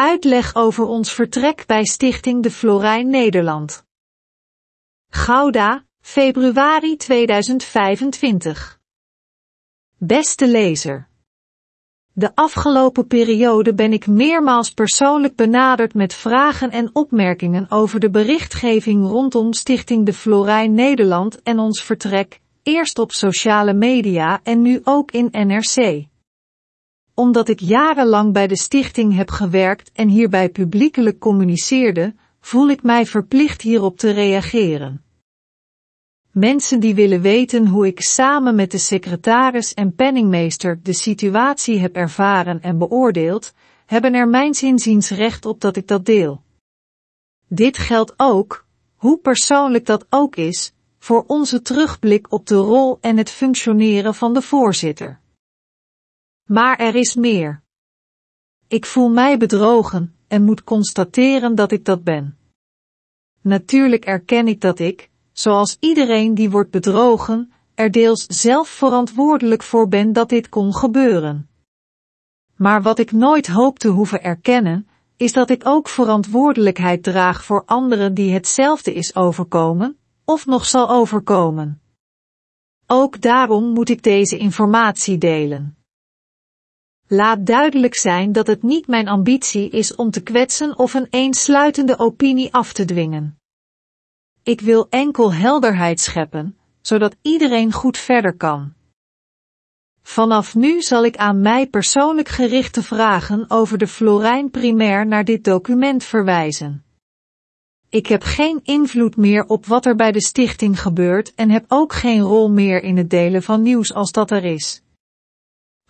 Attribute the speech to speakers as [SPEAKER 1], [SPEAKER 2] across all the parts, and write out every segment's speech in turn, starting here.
[SPEAKER 1] Uitleg over ons vertrek bij Stichting De Florijn Nederland. Gouda, februari 2025. Beste lezer. De afgelopen periode ben ik meermaals persoonlijk benaderd met vragen en opmerkingen over de berichtgeving rondom Stichting De Florijn Nederland en ons vertrek, eerst op sociale media en nu ook in NRC. Omdat ik jarenlang bij de stichting heb gewerkt en hierbij publiekelijk communiceerde, voel ik mij verplicht hierop te reageren. Mensen die willen weten hoe ik samen met de secretaris en penningmeester de situatie heb ervaren en beoordeeld, hebben er mijns inziens recht op dat ik dat deel. Dit geldt ook, hoe persoonlijk dat ook is, voor onze terugblik op de rol en het functioneren van de voorzitter. Maar er is meer. Ik voel mij bedrogen en moet constateren dat ik dat ben. Natuurlijk erken ik dat ik, zoals iedereen die wordt bedrogen, er deels zelf verantwoordelijk voor ben dat dit kon gebeuren. Maar wat ik nooit hoop te hoeven erkennen, is dat ik ook verantwoordelijkheid draag voor anderen die hetzelfde is overkomen, of nog zal overkomen. Ook daarom moet ik deze informatie delen. Laat duidelijk zijn dat het niet mijn ambitie is om te kwetsen of een eensluitende opinie af te dwingen. Ik wil enkel helderheid scheppen, zodat iedereen goed verder kan. Vanaf nu zal ik aan mij persoonlijk gerichte vragen over de Florijn primair naar dit document verwijzen. Ik heb geen invloed meer op wat er bij de stichting gebeurt en heb ook geen rol meer in het delen van nieuws als dat er is.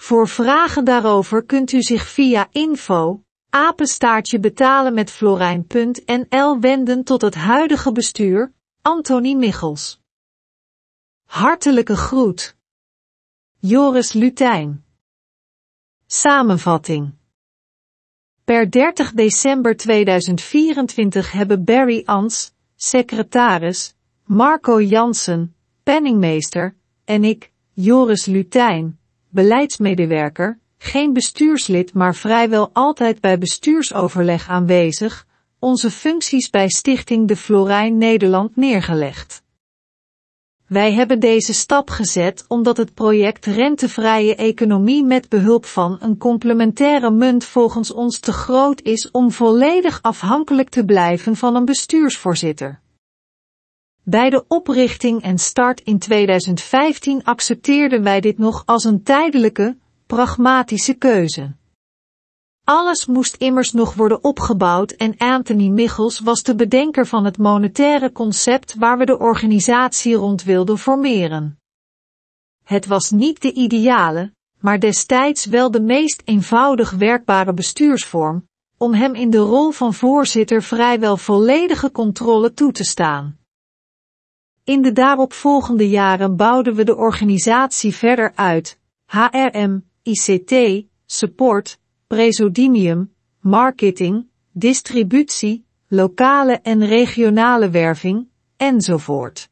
[SPEAKER 1] Voor vragen daarover kunt u zich via info, apenstaartje betalen met florijn.nl wenden tot het huidige bestuur, Antonie Michels. Hartelijke groet. Joris Lutijn. Samenvatting. Per 30 december 2024 hebben Barry Ans, secretaris, Marco Jansen, penningmeester, en ik, Joris Lutijn, beleidsmedewerker, geen bestuurslid maar vrijwel altijd bij bestuursoverleg aanwezig, onze functies bij Stichting De Florijn Nederland neergelegd. Wij hebben deze stap gezet omdat het project rentevrije economie met behulp van een complementaire munt volgens ons te groot is om volledig afhankelijk te blijven van een bestuursvoorzitter. Bij de oprichting en start in 2015 accepteerden wij dit nog als een tijdelijke, pragmatische keuze. Alles moest immers nog worden opgebouwd en Anthony Michels was de bedenker van het monetaire concept waar we de organisatie rond wilden formeren. Het was niet de ideale, maar destijds wel de meest eenvoudig werkbare bestuursvorm, om hem in de rol van voorzitter vrijwel volledige controle toe te staan. In de daaropvolgende jaren bouwden we de organisatie verder uit, HRM, ICT, support, presodimium, marketing, distributie, lokale en regionale werving, enzovoort.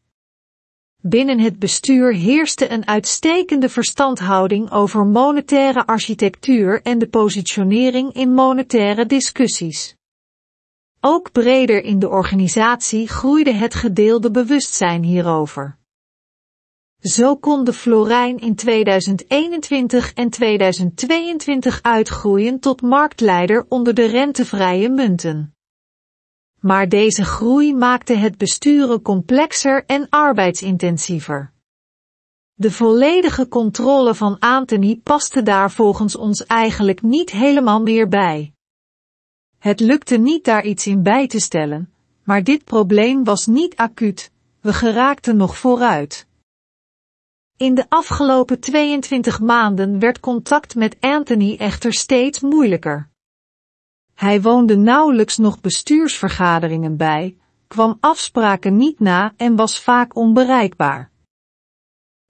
[SPEAKER 1] Binnen het bestuur heerste een uitstekende verstandhouding over monetaire architectuur en de positionering in monetaire discussies. Ook breder in de organisatie groeide het gedeelde bewustzijn hierover. Zo kon de Florijn in 2021 en 2022 uitgroeien tot marktleider onder de rentevrije munten. Maar deze groei maakte het besturen complexer en arbeidsintensiever. De volledige controle van Anthony paste daar volgens ons eigenlijk niet helemaal meer bij. Het lukte niet daar iets in bij te stellen, maar dit probleem was niet acuut, we geraakten nog vooruit. In de afgelopen 22 maanden werd contact met Anthony echter steeds moeilijker. Hij woonde nauwelijks nog bestuursvergaderingen bij, kwam afspraken niet na en was vaak onbereikbaar.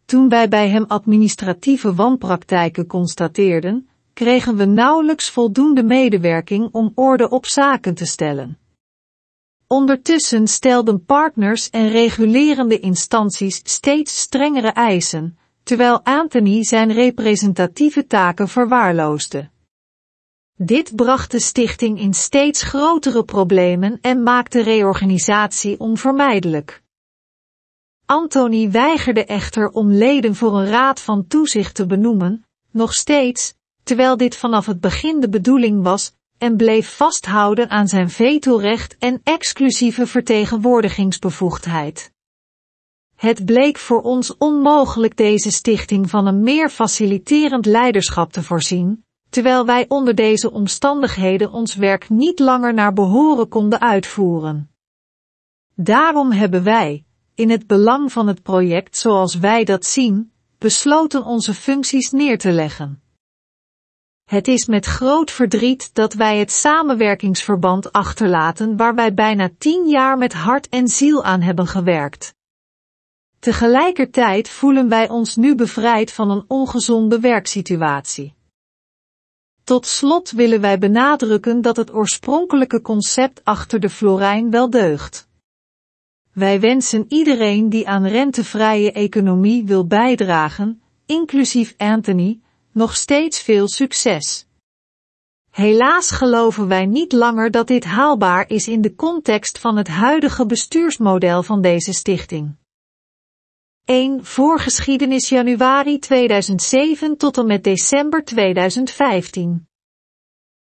[SPEAKER 1] Toen wij bij hem administratieve wanpraktijken constateerden, kregen we nauwelijks voldoende medewerking om orde op zaken te stellen. Ondertussen stelden partners en regulerende instanties steeds strengere eisen, terwijl Anthony zijn representatieve taken verwaarloosde. Dit bracht de stichting in steeds grotere problemen en maakte reorganisatie onvermijdelijk. Anthony weigerde echter om leden voor een raad van toezicht te benoemen, nog steeds, terwijl dit vanaf het begin de bedoeling was, en bleef vasthouden aan zijn vetorecht en exclusieve vertegenwoordigingsbevoegdheid. Het bleek voor ons onmogelijk deze stichting van een meer faciliterend leiderschap te voorzien, terwijl wij onder deze omstandigheden ons werk niet langer naar behoren konden uitvoeren. Daarom hebben wij, in het belang van het project zoals wij dat zien, besloten onze functies neer te leggen. Het is met groot verdriet dat wij het samenwerkingsverband achterlaten waar wij bijna tien jaar met hart en ziel aan hebben gewerkt. Tegelijkertijd voelen wij ons nu bevrijd van een ongezonde werksituatie. Tot slot willen wij benadrukken dat het oorspronkelijke concept achter de Florijn wel deugt. Wij wensen iedereen die aan rentevrije economie wil bijdragen, inclusief Anthony, nog steeds veel succes. Helaas geloven wij niet langer dat dit haalbaar is in de context van het huidige bestuursmodel van deze stichting. 1. Voorgeschiedenis januari 2007 tot en met december 2015.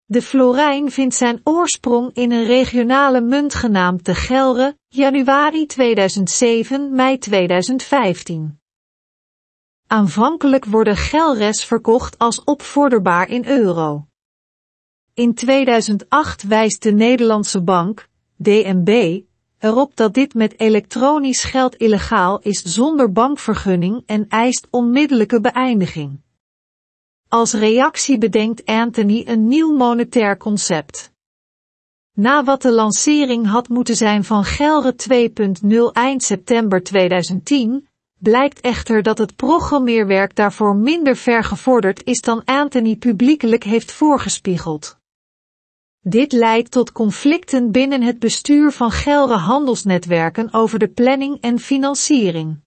[SPEAKER 1] De florijn vindt zijn oorsprong in een regionale munt genaamd de Gelre, januari 2007, mei 2015. Aanvankelijk worden gelres verkocht als opvorderbaar in euro. In 2008 wijst de Nederlandse bank, DNB, erop dat dit met elektronisch geld illegaal is zonder bankvergunning en eist onmiddellijke beëindiging. Als reactie bedenkt Anthony een nieuw monetair concept. Na wat de lancering had moeten zijn van Gelre 2.0 eind september 2010, blijkt echter dat het programmeerwerk daarvoor minder ver gevorderd is dan Anthony publiekelijk heeft voorgespiegeld. Dit leidt tot conflicten binnen het bestuur van Gelre handelsnetwerken over de planning en financiering.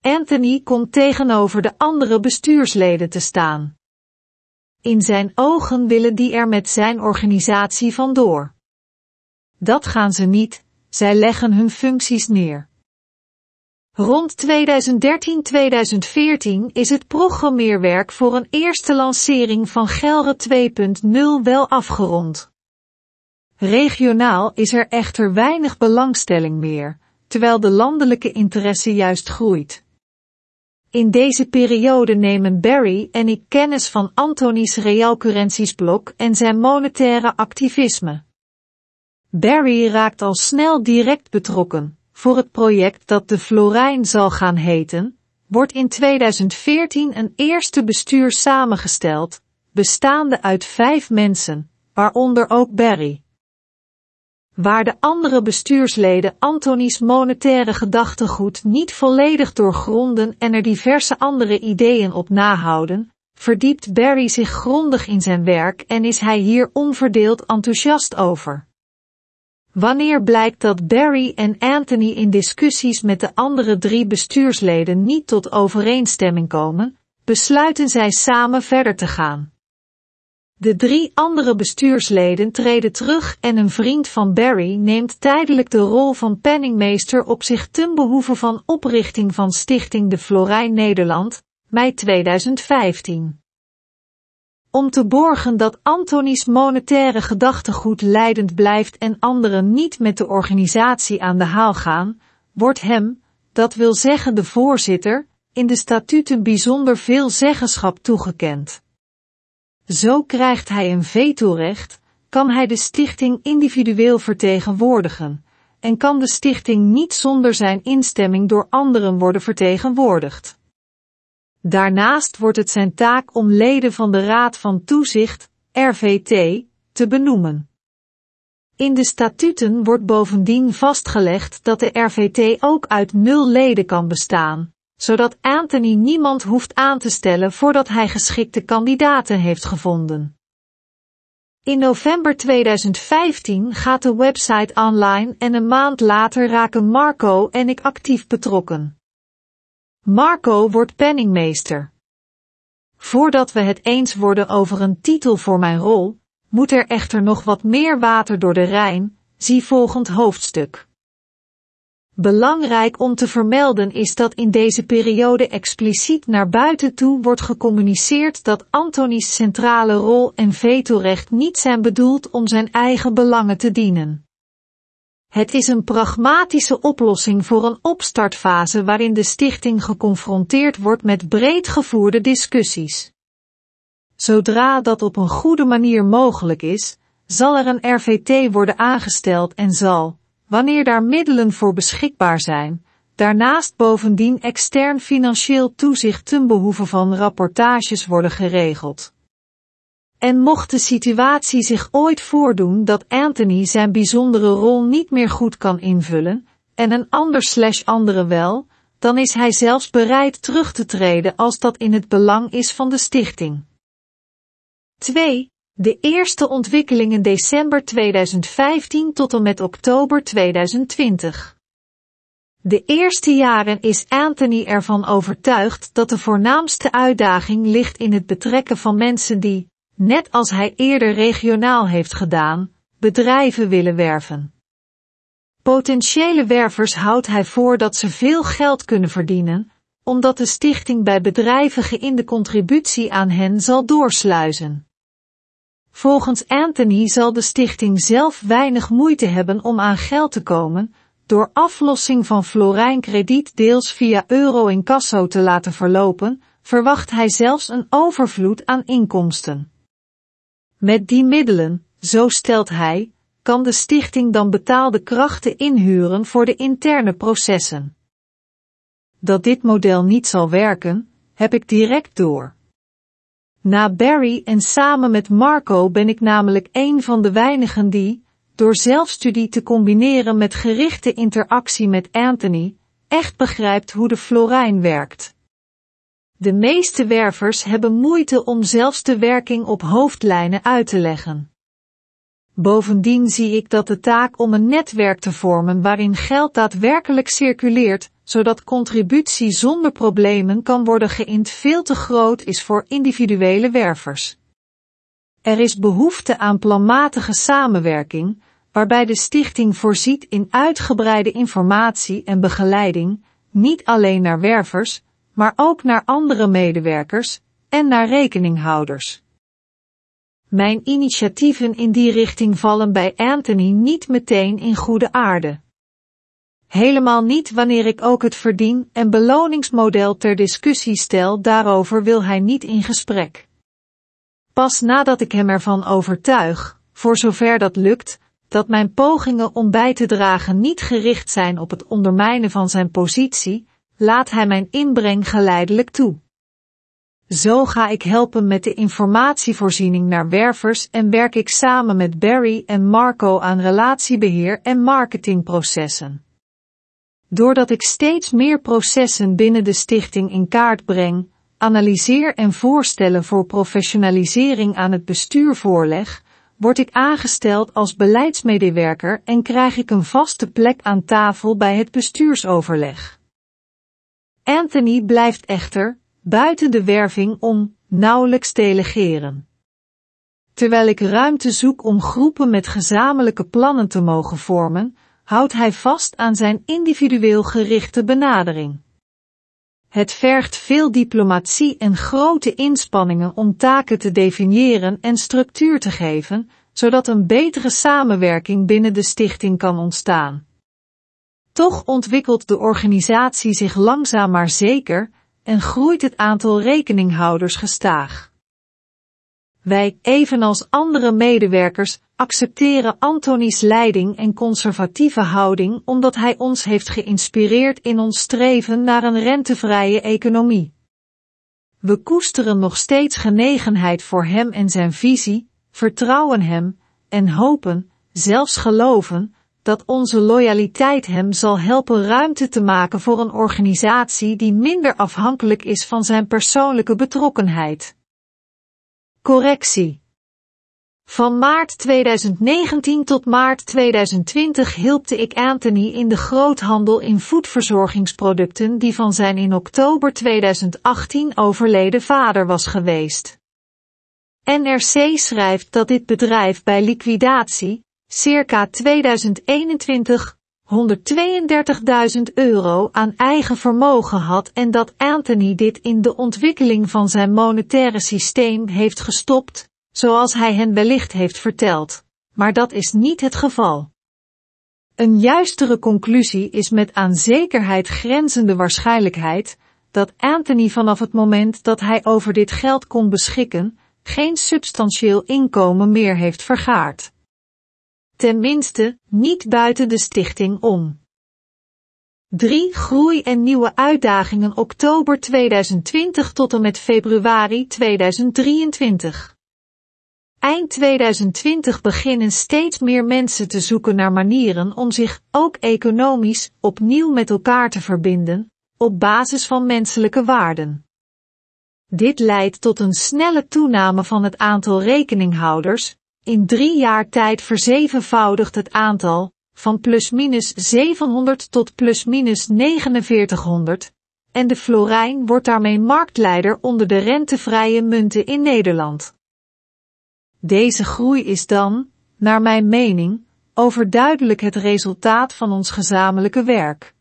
[SPEAKER 1] Anthony komt tegenover de andere bestuursleden te staan. In zijn ogen willen die er met zijn organisatie vandoor. Dat gaan ze niet, zij leggen hun functies neer. Rond 2013-2014 is het programmeerwerk voor een eerste lancering van Gelre 2.0 wel afgerond. Regionaal is er echter weinig belangstelling meer, terwijl de landelijke interesse juist groeit. In deze periode nemen Barry en ik kennis van Antonies realcurrentiesblok en zijn monetaire activisme. Barry raakt al snel direct betrokken. Voor het project dat de Florijn zal gaan heten, wordt in 2014 een eerste bestuur samengesteld, bestaande uit vijf mensen, waaronder ook Barry. Waar de andere bestuursleden Antonies monetaire gedachtegoed niet volledig doorgronden en er diverse andere ideeën op nahouden, verdiept Barry zich grondig in zijn werk en is hij hier onverdeeld enthousiast over. Wanneer blijkt dat Barry en Anthony in discussies met de andere drie bestuursleden niet tot overeenstemming komen, besluiten zij samen verder te gaan. De drie andere bestuursleden treden terug en een vriend van Barry neemt tijdelijk de rol van penningmeester op zich ten behoeve van oprichting van Stichting de Florijn Nederland, mei 2015. Om te borgen dat Antonies monetaire gedachtegoed leidend blijft en anderen niet met de organisatie aan de haal gaan, wordt hem, dat wil zeggen de voorzitter, in de statuten bijzonder veel zeggenschap toegekend. Zo krijgt hij een vetorecht, kan hij de stichting individueel vertegenwoordigen, en kan de stichting niet zonder zijn instemming door anderen worden vertegenwoordigd. Daarnaast wordt het zijn taak om leden van de Raad van Toezicht, RVT, te benoemen. In de statuten wordt bovendien vastgelegd dat de RVT ook uit nul leden kan bestaan, zodat Anthony niemand hoeft aan te stellen voordat hij geschikte kandidaten heeft gevonden. In november 2015 gaat de website online en een maand later raken Marco en ik actief betrokken. Marco wordt penningmeester. Voordat we het eens worden over een titel voor mijn rol, moet er echter nog wat meer water door de Rijn, zie volgend hoofdstuk. Belangrijk om te vermelden is dat in deze periode expliciet naar buiten toe wordt gecommuniceerd dat Antonies centrale rol en vetorecht niet zijn bedoeld om zijn eigen belangen te dienen. Het is een pragmatische oplossing voor een opstartfase waarin de stichting geconfronteerd wordt met breed gevoerde discussies. Zodra dat op een goede manier mogelijk is, zal er een RVT worden aangesteld en zal, wanneer daar middelen voor beschikbaar zijn, daarnaast bovendien extern financieel toezicht ten behoeve van rapportages worden geregeld. En mocht de situatie zich ooit voordoen dat Anthony zijn bijzondere rol niet meer goed kan invullen, en een ander slash andere wel, dan is hij zelfs bereid terug te treden als dat in het belang is van de stichting. 2. De eerste ontwikkelingen december 2015 tot en met oktober 2020. De eerste jaren is Anthony ervan overtuigd dat de voornaamste uitdaging ligt in het betrekken van mensen die, net als hij eerder regionaal heeft gedaan, bedrijven willen werven. Potentiële wervers houdt hij voor dat ze veel geld kunnen verdienen, omdat de stichting bij bedrijven geïnde contributie aan hen zal doorsluizen. Volgens Anthony zal de stichting zelf weinig moeite hebben om aan geld te komen, door aflossing van Florijn krediet deels via euro in casso te laten verlopen, verwacht hij zelfs een overvloed aan inkomsten. Met die middelen, zo stelt hij, kan de stichting dan betaalde krachten inhuren voor de interne processen. Dat dit model niet zal werken, heb ik direct door. Na Barry en samen met Marco ben ik namelijk een van de weinigen die, door zelfstudie te combineren met gerichte interactie met Anthony, echt begrijpt hoe de florijn werkt. De meeste wervers hebben moeite om zelfs de werking op hoofdlijnen uit te leggen. Bovendien zie ik dat de taak om een netwerk te vormen waarin geld daadwerkelijk circuleert, zodat contributie zonder problemen kan worden geïnd veel te groot is voor individuele wervers. Er is behoefte aan planmatige samenwerking, waarbij de stichting voorziet in uitgebreide informatie en begeleiding, niet alleen naar wervers, maar ook naar andere medewerkers en naar rekeninghouders. Mijn initiatieven in die richting vallen bij Anthony niet meteen in goede aarde. Helemaal niet wanneer ik ook het verdien- en beloningsmodel ter discussie stel, daarover wil hij niet in gesprek. Pas nadat ik hem ervan overtuig, voor zover dat lukt, dat mijn pogingen om bij te dragen niet gericht zijn op het ondermijnen van zijn positie, laat hij mijn inbreng geleidelijk toe. Zo ga ik helpen met de informatievoorziening naar wervers en werk ik samen met Barry en Marco aan relatiebeheer en marketingprocessen. Doordat ik steeds meer processen binnen de stichting in kaart breng, analyseer en voorstellen voor professionalisering aan het bestuur voorleg, word ik aangesteld als beleidsmedewerker en krijg ik een vaste plek aan tafel bij het bestuursoverleg. Anthony blijft echter, buiten de werving om, nauwelijks delegeren. Terwijl ik ruimte zoek om groepen met gezamenlijke plannen te mogen vormen, houdt hij vast aan zijn individueel gerichte benadering. Het vergt veel diplomatie en grote inspanningen om taken te definiëren en structuur te geven, zodat een betere samenwerking binnen de stichting kan ontstaan. Toch ontwikkelt de organisatie zich langzaam maar zeker en groeit het aantal rekeninghouders gestaag. Wij, evenals andere medewerkers, accepteren Antonies leiding en conservatieve houding omdat hij ons heeft geïnspireerd in ons streven naar een rentevrije economie. We koesteren nog steeds genegenheid voor hem en zijn visie, vertrouwen hem en hopen, zelfs geloven, dat onze loyaliteit hem zal helpen ruimte te maken voor een organisatie die minder afhankelijk is van zijn persoonlijke betrokkenheid. Correctie. Van maart 2019 tot maart 2020 hielpte ik Anthony in de groothandel in voedverzorgingsproducten die van zijn in oktober 2018 overleden vader was geweest. NRC schrijft dat dit bedrijf bij liquidatie, circa 2021, 132.000 euro aan eigen vermogen had en dat Anthony dit in de ontwikkeling van zijn monetaire systeem heeft gestopt, zoals hij hen wellicht heeft verteld. Maar dat is niet het geval. Een juistere conclusie is met aan zekerheid grenzende waarschijnlijkheid dat Anthony vanaf het moment dat hij over dit geld kon beschikken, geen substantieel inkomen meer heeft vergaard. Tenminste, niet buiten de stichting om. 3. Groei en nieuwe uitdagingen oktober 2020 tot en met februari 2023. Eind 2020 beginnen steeds meer mensen te zoeken naar manieren om zich, ook economisch, opnieuw met elkaar te verbinden, op basis van menselijke waarden. Dit leidt tot een snelle toename van het aantal rekeninghouders, in drie jaar tijd verzevenvoudigt het aantal, van plus-minus 700 tot plus-minus 4900, en de florijn wordt daarmee marktleider onder de rentevrije munten in Nederland. Deze groei is dan, naar mijn mening, overduidelijk het resultaat van ons gezamenlijke werk.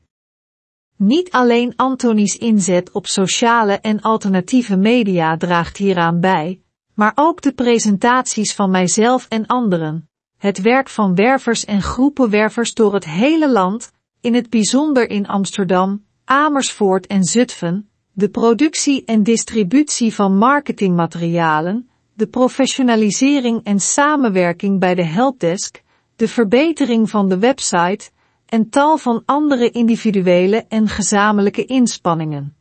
[SPEAKER 1] Niet alleen Antonies inzet op sociale en alternatieve media draagt hieraan bij, maar ook de presentaties van mijzelf en anderen, het werk van wervers en groepen wervers door het hele land, in het bijzonder in Amsterdam, Amersfoort en Zutphen, de productie en distributie van marketingmaterialen, de professionalisering en samenwerking bij de helpdesk, de verbetering van de website en tal van andere individuele en gezamenlijke inspanningen.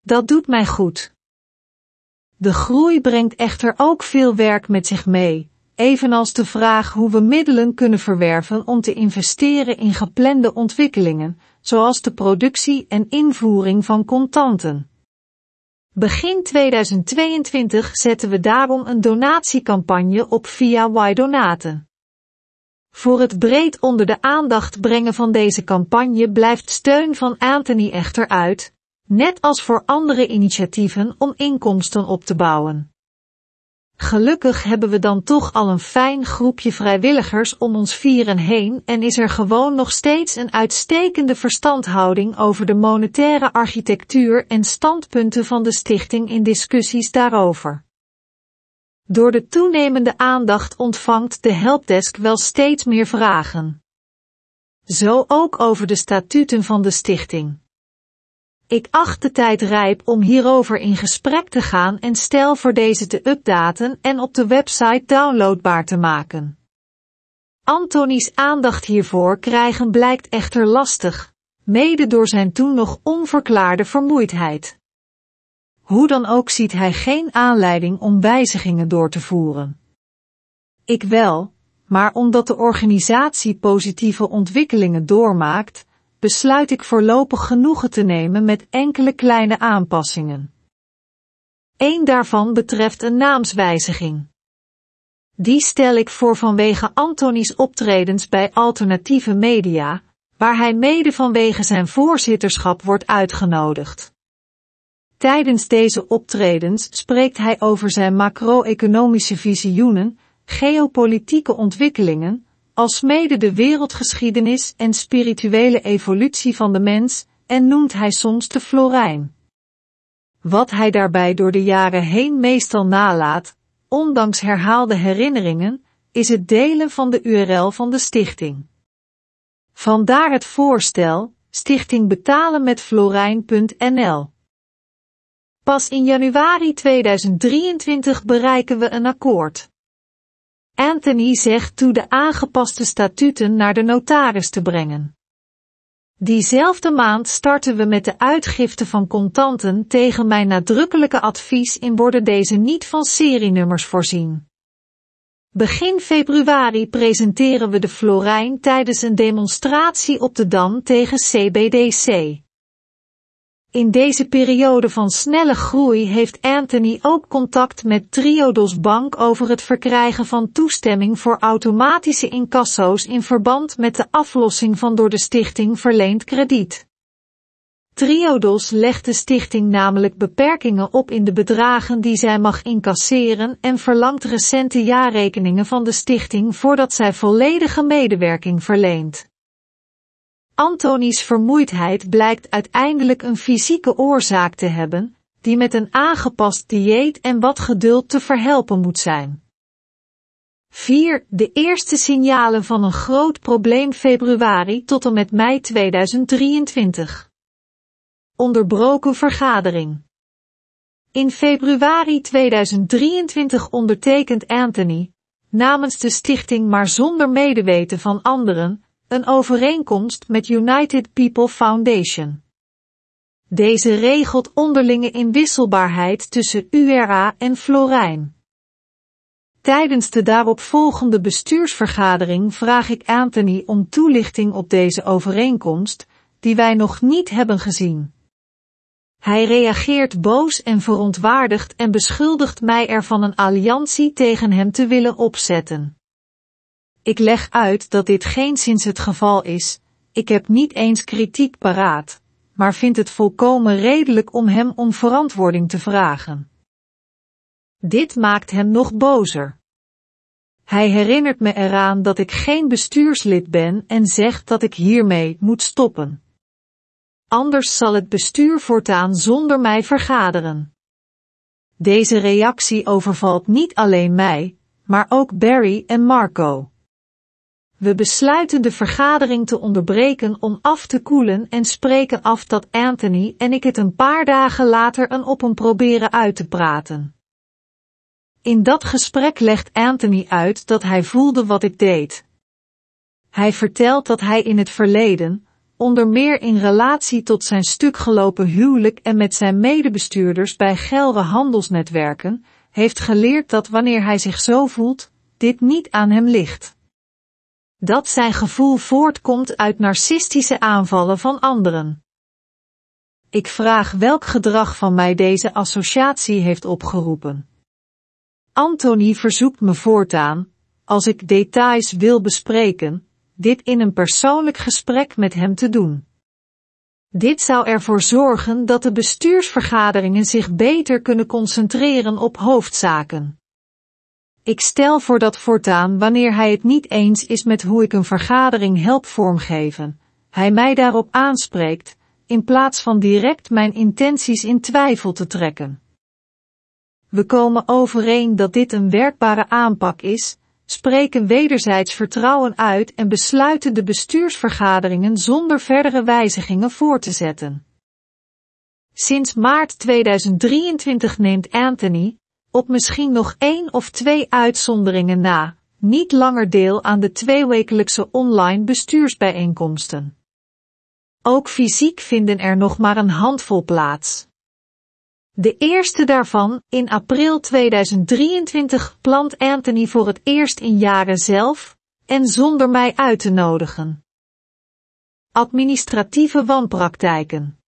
[SPEAKER 1] Dat doet mij goed. De groei brengt echter ook veel werk met zich mee, evenals de vraag hoe we middelen kunnen verwerven om te investeren in geplande ontwikkelingen, zoals de productie en invoering van contanten. Begin 2022 zetten we daarom een donatiecampagne op via Y-Donaten. Voor het breed onder de aandacht brengen van deze campagne blijft steun van Anthony echter uit, net als voor andere initiatieven om inkomsten op te bouwen. Gelukkig hebben we dan toch al een fijn groepje vrijwilligers om ons vieren heen en is er gewoon nog steeds een uitstekende verstandhouding over de monetaire architectuur en standpunten van de stichting in discussies daarover. Door de toenemende aandacht ontvangt de helpdesk wel steeds meer vragen. Zo ook over de statuten van de stichting. Ik acht de tijd rijp om hierover in gesprek te gaan en stel voor deze te updaten en op de website downloadbaar te maken. Antonies aandacht hiervoor krijgen blijkt echter lastig, mede door zijn toen nog onverklaarde vermoeidheid. Hoe dan ook ziet hij geen aanleiding om wijzigingen door te voeren. Ik wel, maar omdat de organisatie positieve ontwikkelingen doormaakt, besluit ik voorlopig genoegen te nemen met enkele kleine aanpassingen. Eén daarvan betreft een naamswijziging. Die stel ik voor vanwege Antonies optredens bij alternatieve media, waar hij mede vanwege zijn voorzitterschap wordt uitgenodigd. Tijdens deze optredens spreekt hij over zijn macro-economische visioenen, geopolitieke ontwikkelingen, alsmede de wereldgeschiedenis en spirituele evolutie van de mens, en noemt hij soms de Florijn. Wat hij daarbij door de jaren heen meestal nalaat, ondanks herhaalde herinneringen, is het delen van de URL van de stichting. Vandaar het voorstel, stichting betalen met florijn.nl. Pas in januari 2023 bereiken we een akkoord. Anthony zegt toe de aangepaste statuten naar de notaris te brengen. Diezelfde maand starten we met de uitgifte van contanten tegen mijn nadrukkelijke advies in worden deze niet van serienummers voorzien. Begin februari presenteren we de Florijn tijdens een demonstratie op de Dam tegen CBDC. In deze periode van snelle groei heeft Anthony ook contact met Triodos Bank over het verkrijgen van toestemming voor automatische incasso's in verband met de aflossing van door de stichting verleend krediet. Triodos legt de stichting namelijk beperkingen op in de bedragen die zij mag incasseren en verlangt recente jaarrekeningen van de stichting voordat zij volledige medewerking verleent. Antonies vermoeidheid blijkt uiteindelijk een fysieke oorzaak te hebben, die met een aangepast dieet en wat geduld te verhelpen moet zijn. 4. De eerste signalen van een groot probleem februari tot en met mei 2023. Onderbroken vergadering. In februari 2023 ondertekent Anthony, namens de stichting maar zonder medeweten van anderen, een overeenkomst met United People Foundation. Deze regelt onderlinge inwisselbaarheid tussen URA en Florijn. Tijdens de daaropvolgende bestuursvergadering vraag ik Anthony om toelichting op deze overeenkomst, die wij nog niet hebben gezien. Hij reageert boos en verontwaardigd en beschuldigt mij ervan een alliantie tegen hem te willen opzetten. Ik leg uit dat dit geen sinds het geval is, ik heb niet eens kritiek paraat, maar vind het volkomen redelijk om hem om verantwoording te vragen. Dit maakt hem nog bozer. Hij herinnert me eraan dat ik geen bestuurslid ben en zegt dat ik hiermee moet stoppen. Anders zal het bestuur voortaan zonder mij vergaderen. Deze reactie overvalt niet alleen mij, maar ook Barry en Marco. We besluiten de vergadering te onderbreken om af te koelen en spreken af dat Anthony en ik het een paar dagen later een op hem proberen uit te praten. In dat gesprek legt Anthony uit dat hij voelde wat ik deed. Hij vertelt dat hij in het verleden, onder meer in relatie tot zijn stuk gelopen huwelijk en met zijn medebestuurders bij Gelre handelsnetwerken, heeft geleerd dat wanneer hij zich zo voelt, dit niet aan hem ligt dat zijn gevoel voortkomt uit narcistische aanvallen van anderen. Ik vraag welk gedrag van mij deze associatie heeft opgeroepen. Anthony verzoekt me voortaan, als ik details wil bespreken, dit in een persoonlijk gesprek met hem te doen. Dit zou ervoor zorgen dat de bestuursvergaderingen zich beter kunnen concentreren op hoofdzaken. Ik stel voor dat voortaan wanneer hij het niet eens is met hoe ik een vergadering help vormgeven, hij mij daarop aanspreekt, in plaats van direct mijn intenties in twijfel te trekken. We komen overeen dat dit een werkbare aanpak is, spreken wederzijds vertrouwen uit en besluiten de bestuursvergaderingen zonder verdere wijzigingen voor te zetten. Sinds maart 2023 neemt Anthony, op misschien nog één of twee uitzonderingen na, niet langer deel aan de tweewekelijkse online bestuursbijeenkomsten. Ook fysiek vinden er nog maar een handvol plaats. De eerste daarvan, in april 2023, plant Anthony voor het eerst in jaren zelf, en zonder mij uit te nodigen. Administratieve wanpraktijken.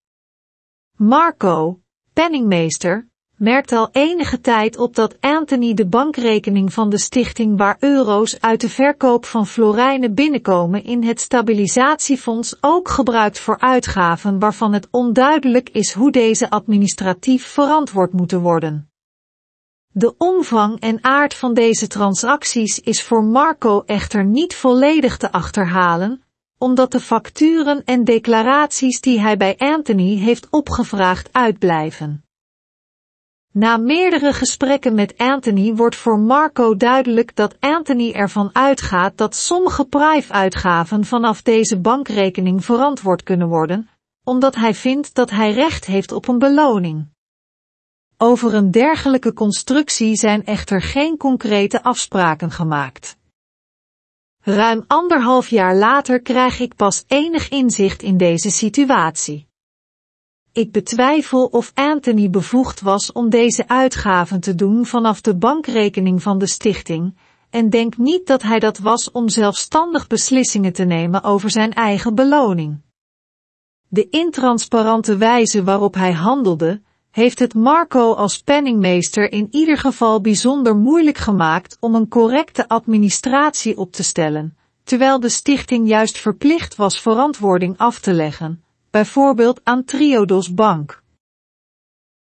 [SPEAKER 1] Marco, penningmeester, merkt al enige tijd op dat Anthony de bankrekening van de stichting waar euro's uit de verkoop van florijnen binnenkomen in het stabilisatiefonds ook gebruikt voor uitgaven waarvan het onduidelijk is hoe deze administratief verantwoord moeten worden. De omvang en aard van deze transacties is voor Marco echter niet volledig te achterhalen, omdat de facturen en declaraties die hij bij Anthony heeft opgevraagd uitblijven. Na meerdere gesprekken met Anthony wordt voor Marco duidelijk dat Anthony ervan uitgaat dat sommige prive-uitgaven vanaf deze bankrekening verantwoord kunnen worden, omdat hij vindt dat hij recht heeft op een beloning. Over een dergelijke constructie zijn echter geen concrete afspraken gemaakt. Ruim anderhalf jaar later krijg ik pas enig inzicht in deze situatie. Ik betwijfel of Anthony bevoegd was om deze uitgaven te doen vanaf de bankrekening van de stichting, en denk niet dat hij dat was om zelfstandig beslissingen te nemen over zijn eigen beloning. De intransparante wijze waarop hij handelde, heeft het Marco als penningmeester in ieder geval bijzonder moeilijk gemaakt om een correcte administratie op te stellen, terwijl de stichting juist verplicht was verantwoording af te leggen, bijvoorbeeld aan Triodos Bank.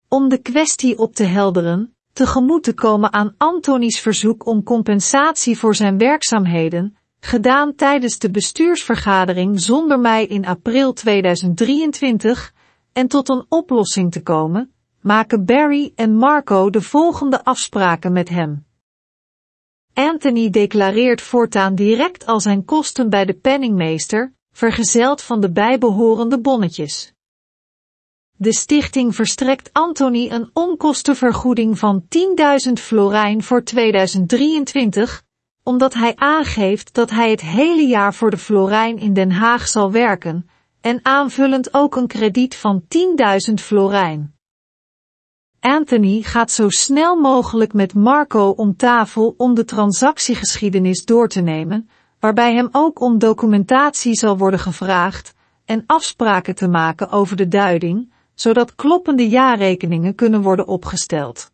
[SPEAKER 1] Om de kwestie op te helderen, tegemoet te komen aan Antonies verzoek om compensatie voor zijn werkzaamheden, gedaan tijdens de bestuursvergadering zonder mij in april 2023, en tot een oplossing te komen, maken Barry en Marco de volgende afspraken met hem. Anthony declareert voortaan direct al zijn kosten bij de penningmeester, vergezeld van de bijbehorende bonnetjes. De stichting verstrekt Anthony een onkostenvergoeding van 10.000 florijn voor 2023, omdat hij aangeeft dat hij het hele jaar voor de florijn in Den Haag zal werken, en aanvullend ook een krediet van 10.000 florijn. Anthony gaat zo snel mogelijk met Marco om tafel om de transactiegeschiedenis door te nemen, waarbij hem ook om documentatie zal worden gevraagd en afspraken te maken over de duiding, zodat kloppende jaarrekeningen kunnen worden opgesteld.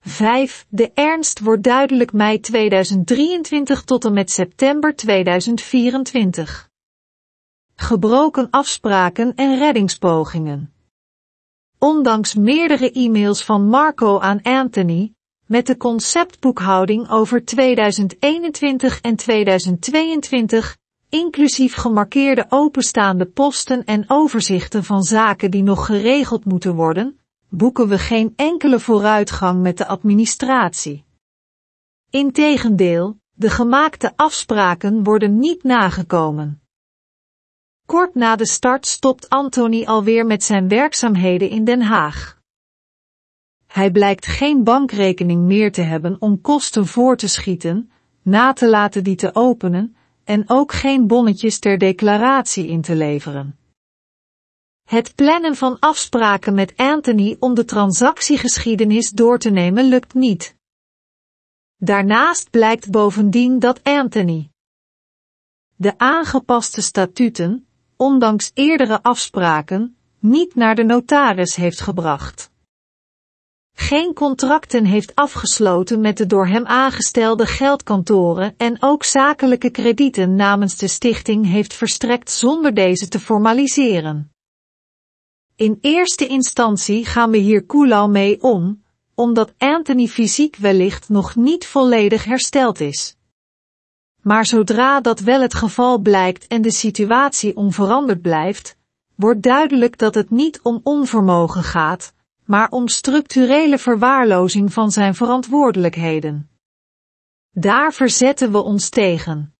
[SPEAKER 1] 5. De ernst wordt duidelijk mei 2023 tot en met september 2024. Gebroken afspraken en reddingspogingen. Ondanks meerdere e-mails van Marco aan Anthony, met de conceptboekhouding over 2021 en 2022, inclusief gemarkeerde openstaande posten en overzichten van zaken die nog geregeld moeten worden, boeken we geen enkele vooruitgang met de administratie. Integendeel, de gemaakte afspraken worden niet nagekomen. Kort na de start stopt Anthony alweer met zijn werkzaamheden in Den Haag. Hij blijkt geen bankrekening meer te hebben om kosten voor te schieten, na te laten die te openen, en ook geen bonnetjes ter declaratie in te leveren. Het plannen van afspraken met Anthony om de transactiegeschiedenis door te nemen lukt niet. Daarnaast blijkt bovendien dat Anthony de aangepaste statuten, ondanks eerdere afspraken, niet naar de notaris heeft gebracht. Geen contracten heeft afgesloten met de door hem aangestelde geldkantoren en ook zakelijke kredieten namens de stichting heeft verstrekt zonder deze te formaliseren. In eerste instantie gaan we hier koelal mee om, omdat Anthony fysiek wellicht nog niet volledig hersteld is. Maar zodra dat wel het geval blijkt en de situatie onveranderd blijft, wordt duidelijk dat het niet om onvermogen gaat, maar om structurele verwaarlozing van zijn verantwoordelijkheden. Daar verzetten we ons tegen.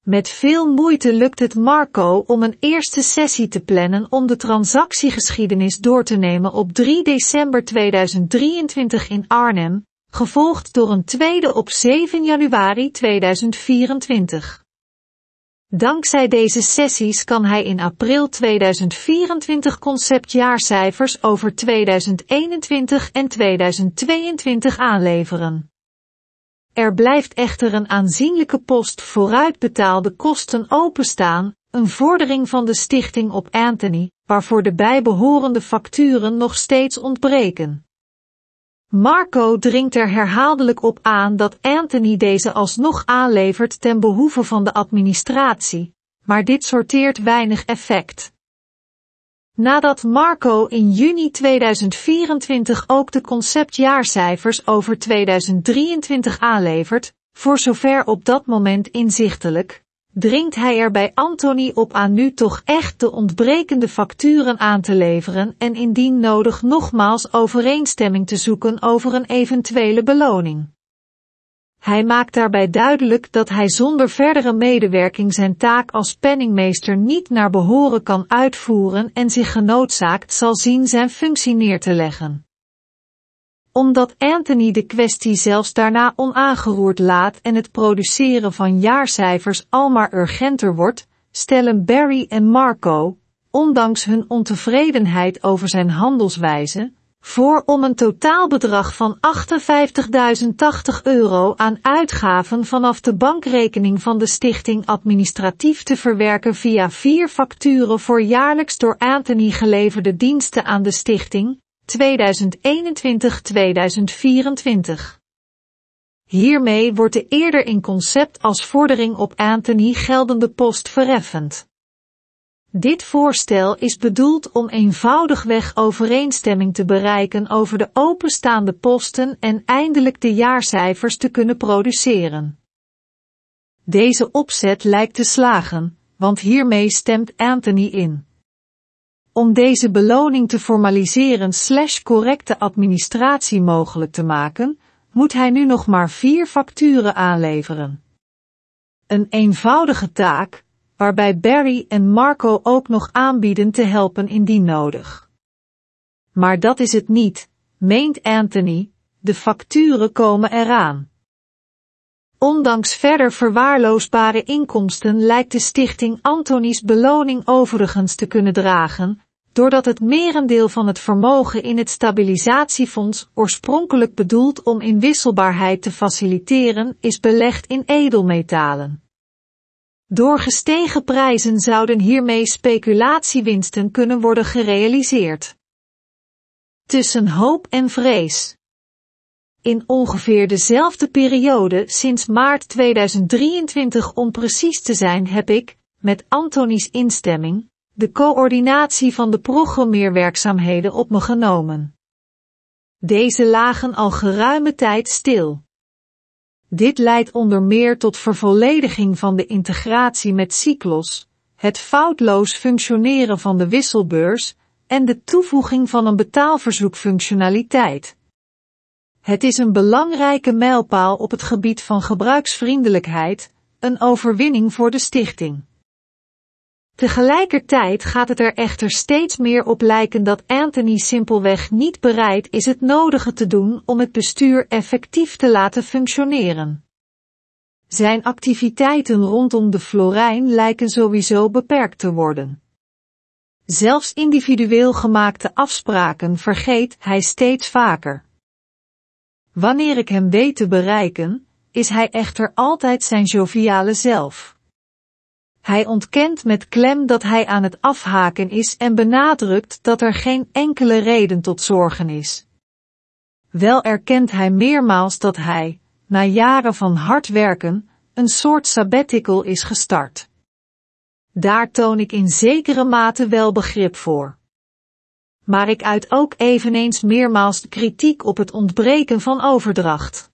[SPEAKER 1] Met veel moeite lukt het Marco om een eerste sessie te plannen om de transactiegeschiedenis door te nemen op 3 december 2023 in Arnhem, gevolgd door een tweede op 7 januari 2024. Dankzij deze sessies kan hij in april 2024 conceptjaarcijfers over 2021 en 2022 aanleveren. Er blijft echter een aanzienlijke post vooruitbetaalde kosten openstaan, een vordering van de stichting op Anthony, waarvoor de bijbehorende facturen nog steeds ontbreken. Marco dringt er herhaaldelijk op aan dat Anthony deze alsnog aanlevert ten behoeve van de administratie, maar dit sorteert weinig effect. Nadat Marco in juni 2024 ook de conceptjaarcijfers over 2023 aanlevert, voor zover op dat moment inzichtelijk, dringt hij er bij Anthony op aan nu toch echt de ontbrekende facturen aan te leveren en indien nodig nogmaals overeenstemming te zoeken over een eventuele beloning. Hij maakt daarbij duidelijk dat hij zonder verdere medewerking zijn taak als penningmeester niet naar behoren kan uitvoeren en zich genoodzaakt zal zien zijn functie neer te leggen omdat Anthony de kwestie zelfs daarna onaangeroerd laat en het produceren van jaarcijfers almaar urgenter wordt, stellen Barry en Marco, ondanks hun ontevredenheid over zijn handelswijze, voor om een totaalbedrag van 58.080 euro aan uitgaven vanaf de bankrekening van de stichting administratief te verwerken via vier facturen voor jaarlijks door Anthony geleverde diensten aan de stichting 2021-2024. Hiermee wordt de eerder in concept als vordering op Anthony geldende post vereffend. Dit voorstel is bedoeld om eenvoudigweg overeenstemming te bereiken over de openstaande posten en eindelijk de jaarcijfers te kunnen produceren. Deze opzet lijkt te slagen, want hiermee stemt Anthony in. Om deze beloning te formaliseren slash correcte administratie mogelijk te maken, moet hij nu nog maar vier facturen aanleveren. Een eenvoudige taak, waarbij Barry en Marco ook nog aanbieden te helpen indien nodig. Maar dat is het niet, meent Anthony, de facturen komen eraan. Ondanks verder verwaarloosbare inkomsten lijkt de stichting Anthony's beloning overigens te kunnen dragen, doordat het merendeel van het vermogen in het stabilisatiefonds oorspronkelijk bedoeld om inwisselbaarheid te faciliteren is belegd in edelmetalen. Door gestegen prijzen zouden hiermee speculatiewinsten kunnen worden gerealiseerd. Tussen hoop en vrees. In ongeveer dezelfde periode sinds maart 2023 om precies te zijn heb ik, met Antonies instemming, de coördinatie van de programmeerwerkzaamheden op me genomen. Deze lagen al geruime tijd stil. Dit leidt onder meer tot vervollediging van de integratie met Cyclos, het foutloos functioneren van de wisselbeurs en de toevoeging van een betaalverzoekfunctionaliteit. Het is een belangrijke mijlpaal op het gebied van gebruiksvriendelijkheid, een overwinning voor de stichting. Tegelijkertijd gaat het er echter steeds meer op lijken dat Anthony simpelweg niet bereid is het nodige te doen om het bestuur effectief te laten functioneren. Zijn activiteiten rondom de Florijn lijken sowieso beperkt te worden. Zelfs individueel gemaakte afspraken vergeet hij steeds vaker. Wanneer ik hem weet te bereiken, is hij echter altijd zijn joviale zelf. Hij ontkent met klem dat hij aan het afhaken is en benadrukt dat er geen enkele reden tot zorgen is. Wel erkent hij meermaals dat hij, na jaren van hard werken, een soort sabbatical is gestart. Daar toon ik in zekere mate wel begrip voor. Maar ik uit ook eveneens meermaals de kritiek op het ontbreken van overdracht.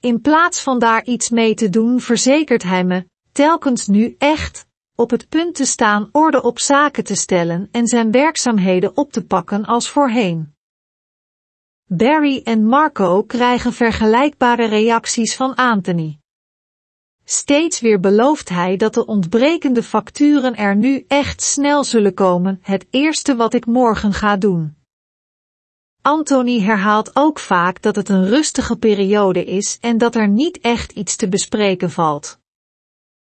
[SPEAKER 1] In plaats van daar iets mee te doen verzekert hij me, telkens nu echt, op het punt te staan orde op zaken te stellen en zijn werkzaamheden op te pakken als voorheen. Barry en Marco krijgen vergelijkbare reacties van Anthony. Steeds weer belooft hij dat de ontbrekende facturen er nu echt snel zullen komen, het eerste wat ik morgen ga doen. Anthony herhaalt ook vaak dat het een rustige periode is en dat er niet echt iets te bespreken valt.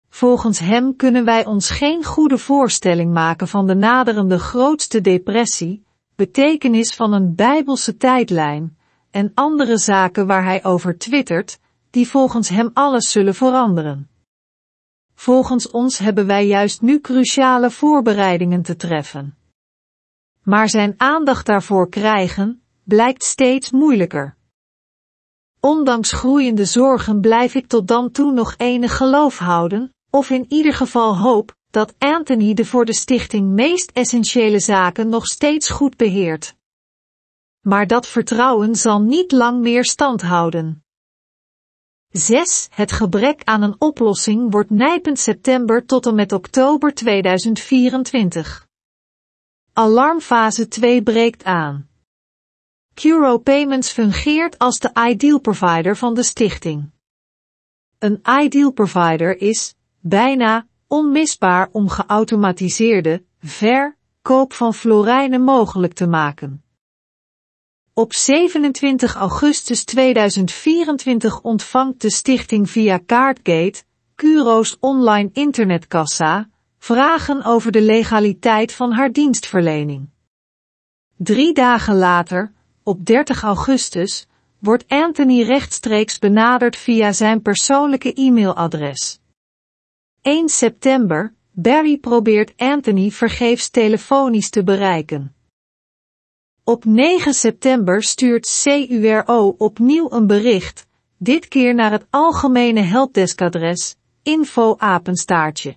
[SPEAKER 1] Volgens hem kunnen wij ons geen goede voorstelling maken van de naderende grootste depressie, betekenis van een bijbelse tijdlijn, en andere zaken waar hij over twittert, die volgens hem alles zullen veranderen. Volgens ons hebben wij juist nu cruciale voorbereidingen te treffen. Maar zijn aandacht daarvoor krijgen, blijkt steeds moeilijker. Ondanks groeiende zorgen blijf ik tot dan toe nog enig geloof houden, of in ieder geval hoop, dat Anthony de voor de stichting meest essentiële zaken nog steeds goed beheert. Maar dat vertrouwen zal niet lang meer stand houden. 6. Het gebrek aan een oplossing wordt nijpend september tot en met oktober 2024. Alarmfase 2 breekt aan. Curo Payments fungeert als de ideal provider van de stichting. Een ideal provider is, bijna onmisbaar om geautomatiseerde verkoop van florijnen mogelijk te maken. Op 27 augustus 2024 ontvangt de stichting via Cardgate, Curo's online internetkassa, vragen over de legaliteit van haar dienstverlening. Drie dagen later, op 30 augustus, wordt Anthony rechtstreeks benaderd via zijn persoonlijke e-mailadres. 1 september, Barry probeert Anthony vergeefs telefonisch te bereiken. Op 9 september stuurt CURO opnieuw een bericht, dit keer naar het algemene helpdeskadres, info apenstaartje.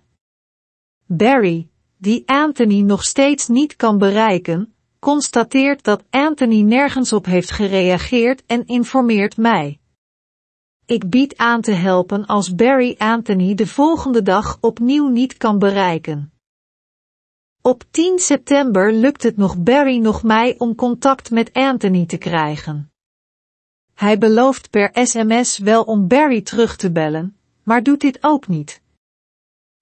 [SPEAKER 1] Barry, die Anthony nog steeds niet kan bereiken, constateert dat Anthony nergens op heeft gereageerd en informeert mij. Ik bied aan te helpen als Barry Anthony de volgende dag opnieuw niet kan bereiken. Op 10 september lukt het nog Barry nog mij om contact met Anthony te krijgen. Hij belooft per sms wel om Barry terug te bellen, maar doet dit ook niet.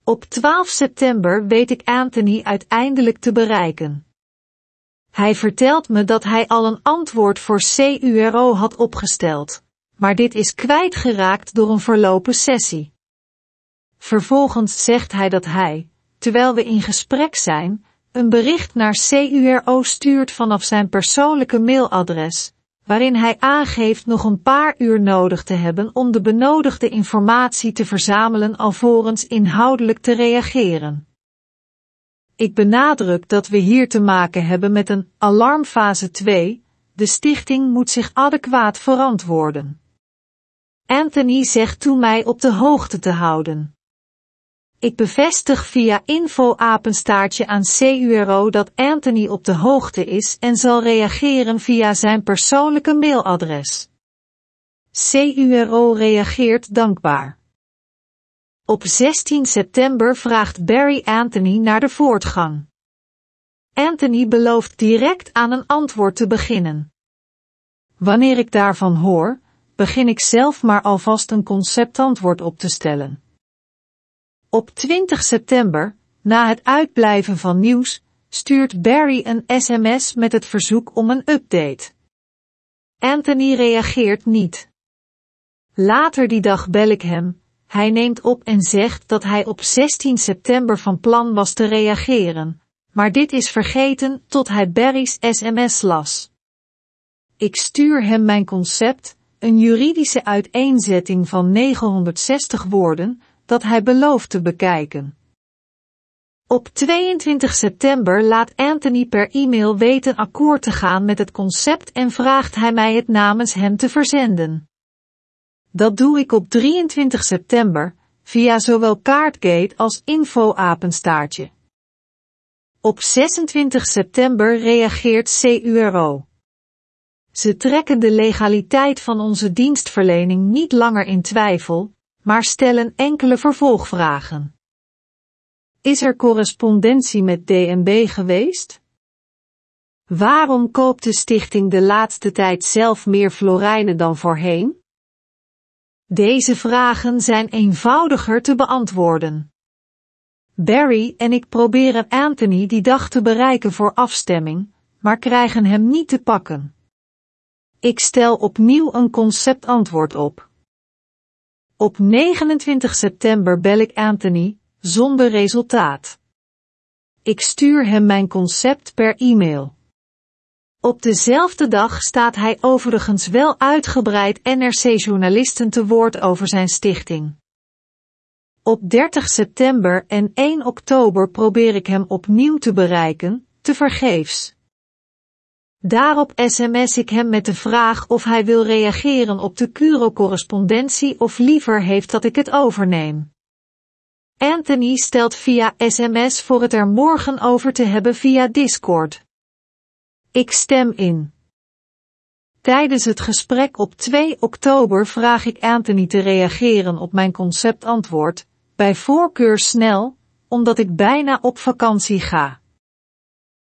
[SPEAKER 1] Op 12 september weet ik Anthony uiteindelijk te bereiken. Hij vertelt me dat hij al een antwoord voor CURO had opgesteld, maar dit is kwijtgeraakt door een verlopen sessie. Vervolgens zegt hij dat hij, terwijl we in gesprek zijn, een bericht naar CURO stuurt vanaf zijn persoonlijke mailadres, waarin hij aangeeft nog een paar uur nodig te hebben om de benodigde informatie te verzamelen alvorens inhoudelijk te reageren. Ik benadruk dat we hier te maken hebben met een alarmfase 2, de stichting moet zich adequaat verantwoorden. Anthony zegt toen mij op de hoogte te houden. Ik bevestig via info-apenstaartje aan CURO dat Anthony op de hoogte is en zal reageren via zijn persoonlijke mailadres. CURO reageert dankbaar. Op 16 september vraagt Barry Anthony naar de voortgang. Anthony belooft direct aan een antwoord te beginnen. Wanneer ik daarvan hoor, begin ik zelf maar alvast een conceptantwoord op te stellen. Op 20 september, na het uitblijven van nieuws, stuurt Barry een sms met het verzoek om een update. Anthony reageert niet. Later die dag bel ik hem, hij neemt op en zegt dat hij op 16 september van plan was te reageren, maar dit is vergeten tot hij Barry's sms las. Ik stuur hem mijn concept, een juridische uiteenzetting van 960 woorden, dat hij belooft te bekijken. Op 22 september laat Anthony per e-mail weten akkoord te gaan met het concept en vraagt hij mij het namens hem te verzenden. Dat doe ik op 23 september, via zowel Kaartgate als info-apenstaartje. Op 26 september reageert CURO. Ze trekken de legaliteit van onze dienstverlening niet langer in twijfel, maar stellen enkele vervolgvragen. Is er correspondentie met DNB geweest? Waarom koopt de stichting de laatste tijd zelf meer florijnen dan voorheen? Deze vragen zijn eenvoudiger te beantwoorden. Barry en ik proberen Anthony die dag te bereiken voor afstemming, maar krijgen hem niet te pakken. Ik stel opnieuw een conceptantwoord op. Op 29 september bel ik Anthony, zonder resultaat. Ik stuur hem mijn concept per e-mail. Op dezelfde dag staat hij overigens wel uitgebreid NRC-journalisten te woord over zijn stichting. Op 30 september en 1 oktober probeer ik hem opnieuw te bereiken, te vergeefs. Daarop sms ik hem met de vraag of hij wil reageren op de Curo-correspondentie of liever heeft dat ik het overneem. Anthony stelt via sms voor het er morgen over te hebben via Discord. Ik stem in. Tijdens het gesprek op 2 oktober vraag ik Anthony te reageren op mijn conceptantwoord, bij voorkeur snel, omdat ik bijna op vakantie ga.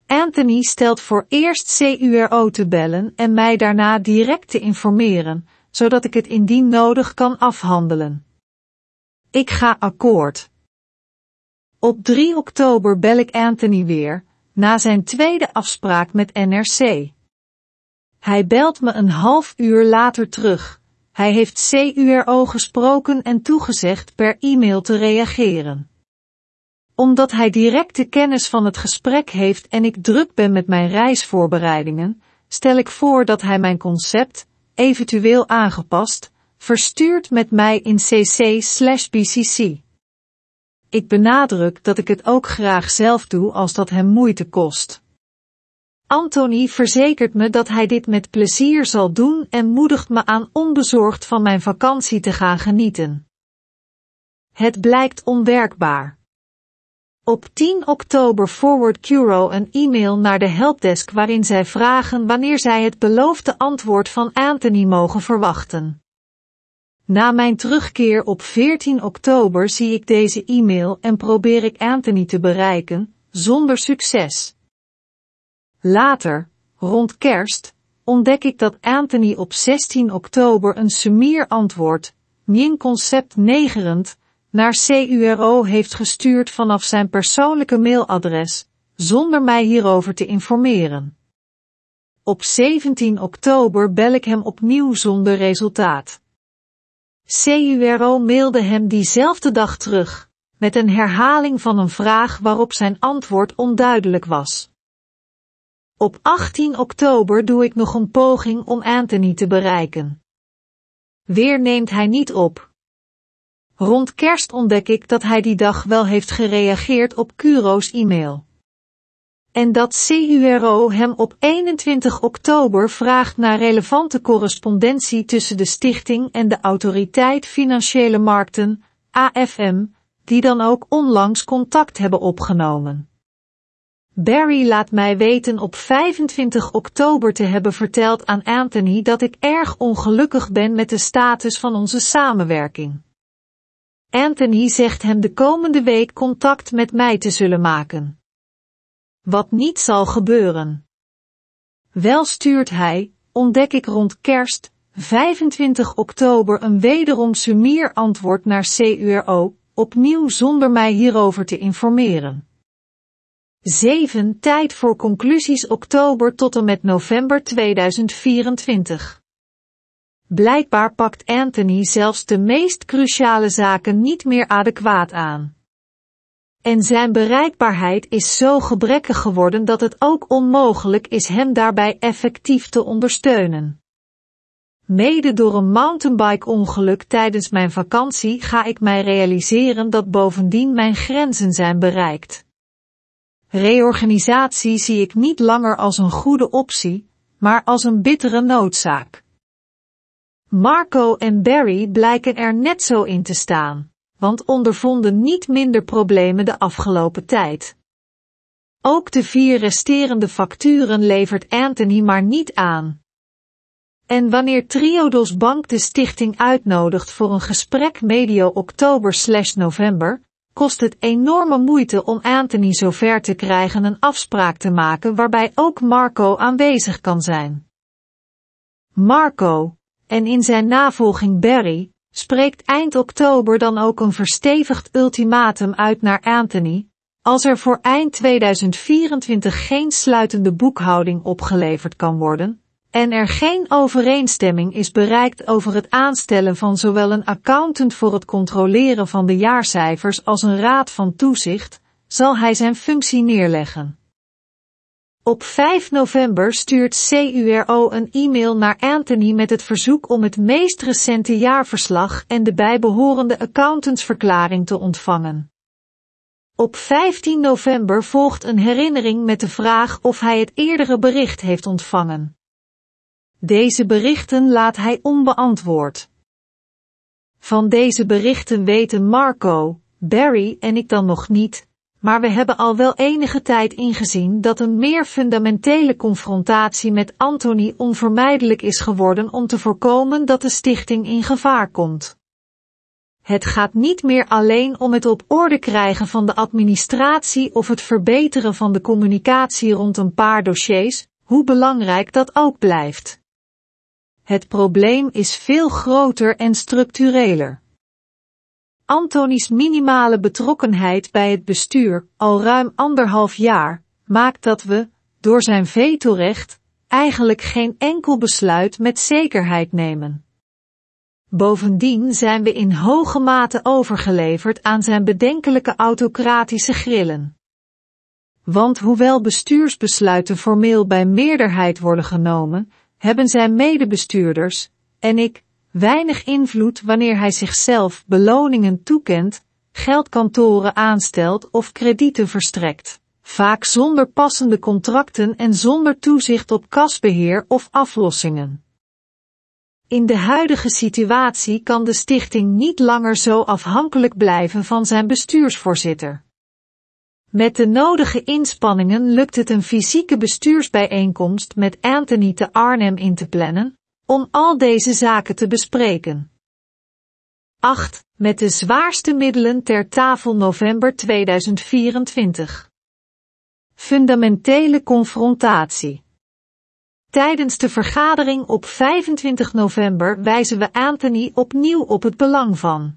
[SPEAKER 1] Anthony stelt voor eerst CURO te bellen en mij daarna direct te informeren, zodat ik het indien nodig kan afhandelen. Ik ga akkoord. Op 3 oktober bel ik Anthony weer, na zijn tweede afspraak met NRC. Hij belt me een half uur later terug. Hij heeft CURO gesproken en toegezegd per e-mail te reageren. Omdat hij directe kennis van het gesprek heeft en ik druk ben met mijn reisvoorbereidingen, stel ik voor dat hij mijn concept, eventueel aangepast, verstuurt met mij in cc/bcc. Ik benadruk dat ik het ook graag zelf doe als dat hem moeite kost. Anthony verzekert me dat hij dit met plezier zal doen en moedigt me aan onbezorgd van mijn vakantie te gaan genieten. Het blijkt onwerkbaar. Op 10 oktober forward Curo een e-mail naar de helpdesk waarin zij vragen wanneer zij het beloofde antwoord van Anthony mogen verwachten. Na mijn terugkeer op 14 oktober zie ik deze e-mail en probeer ik Anthony te bereiken, zonder succes. Later, rond kerst, ontdek ik dat Anthony op 16 oktober een sumier antwoord, Mien concept negerend, naar CURO heeft gestuurd vanaf zijn persoonlijke mailadres, zonder mij hierover te informeren. Op 17 oktober bel ik hem opnieuw zonder resultaat. CURO mailde hem diezelfde dag terug, met een herhaling van een vraag waarop zijn antwoord onduidelijk was. Op 18 oktober doe ik nog een poging om Anthony te bereiken. Weer neemt hij niet op. Rond kerst ontdek ik dat hij die dag wel heeft gereageerd op Curo's e-mail. En dat CURO hem op 21 oktober vraagt naar relevante correspondentie tussen de stichting en de Autoriteit Financiële Markten, AFM, die dan ook onlangs contact hebben opgenomen. Barry laat mij weten op 25 oktober te hebben verteld aan Anthony dat ik erg ongelukkig ben met de status van onze samenwerking. Anthony zegt hem de komende week contact met mij te zullen maken. Wat niet zal gebeuren. Wel stuurt hij, ontdek ik rond kerst, 25 oktober een wederom sumier antwoord naar CURO, opnieuw zonder mij hierover te informeren. 7. Tijd voor conclusies oktober tot en met november 2024. Blijkbaar pakt Anthony zelfs de meest cruciale zaken niet meer adequaat aan. En zijn bereikbaarheid is zo gebrekkig geworden dat het ook onmogelijk is hem daarbij effectief te ondersteunen. Mede door een mountainbike-ongeluk tijdens mijn vakantie ga ik mij realiseren dat bovendien mijn grenzen zijn bereikt. Reorganisatie zie ik niet langer als een goede optie, maar als een bittere noodzaak. Marco en Barry blijken er net zo in te staan, want ondervonden niet minder problemen de afgelopen tijd. Ook de vier resterende facturen levert Anthony maar niet aan. En wanneer Triodos Bank de stichting uitnodigt voor een gesprek medio oktober/november, kost het enorme moeite om Anthony zover te krijgen een afspraak te maken waarbij ook Marco aanwezig kan zijn. Marco, en in zijn navolging Barry, spreekt eind oktober dan ook een verstevigd ultimatum uit naar Anthony, als er voor eind 2024 geen sluitende boekhouding opgeleverd kan worden, en er geen overeenstemming is bereikt over het aanstellen van zowel een accountant voor het controleren van de jaarcijfers als een raad van toezicht, zal hij zijn functie neerleggen. Op 5 november stuurt CURO een e-mail naar Anthony met het verzoek om het meest recente jaarverslag en de bijbehorende accountantsverklaring te ontvangen. Op 15 november volgt een herinnering met de vraag of hij het eerdere bericht heeft ontvangen. Deze berichten laat hij onbeantwoord. Van deze berichten weten Marco, Barry en ik dan nog niet, maar we hebben al wel enige tijd ingezien dat een meer fundamentele confrontatie met Anthony onvermijdelijk is geworden om te voorkomen dat de stichting in gevaar komt. Het gaat niet meer alleen om het op orde krijgen van de administratie of het verbeteren van de communicatie rond een paar dossiers, hoe belangrijk dat ook blijft. Het probleem is veel groter en structureler. Antonies minimale betrokkenheid bij het bestuur, al ruim anderhalf jaar, maakt dat we, door zijn vetorecht, eigenlijk geen enkel besluit met zekerheid nemen. Bovendien zijn we in hoge mate overgeleverd aan zijn bedenkelijke autocratische grillen. Want hoewel bestuursbesluiten formeel bij meerderheid worden genomen, hebben zijn medebestuurders, en ik, weinig invloed wanneer hij zichzelf beloningen toekent, geldkantoren aanstelt of kredieten verstrekt, vaak zonder passende contracten en zonder toezicht op kasbeheer of aflossingen. In de huidige situatie kan de stichting niet langer zo afhankelijk blijven van zijn bestuursvoorzitter. Met de nodige inspanningen lukt het een fysieke bestuursbijeenkomst met Anthony te Arnhem in te plannen, om al deze zaken te bespreken. 8. Met de zwaarste middelen ter tafel november 2024. Fundamentele confrontatie. Tijdens de vergadering op 25 november wijzen we Anthony opnieuw op het belang van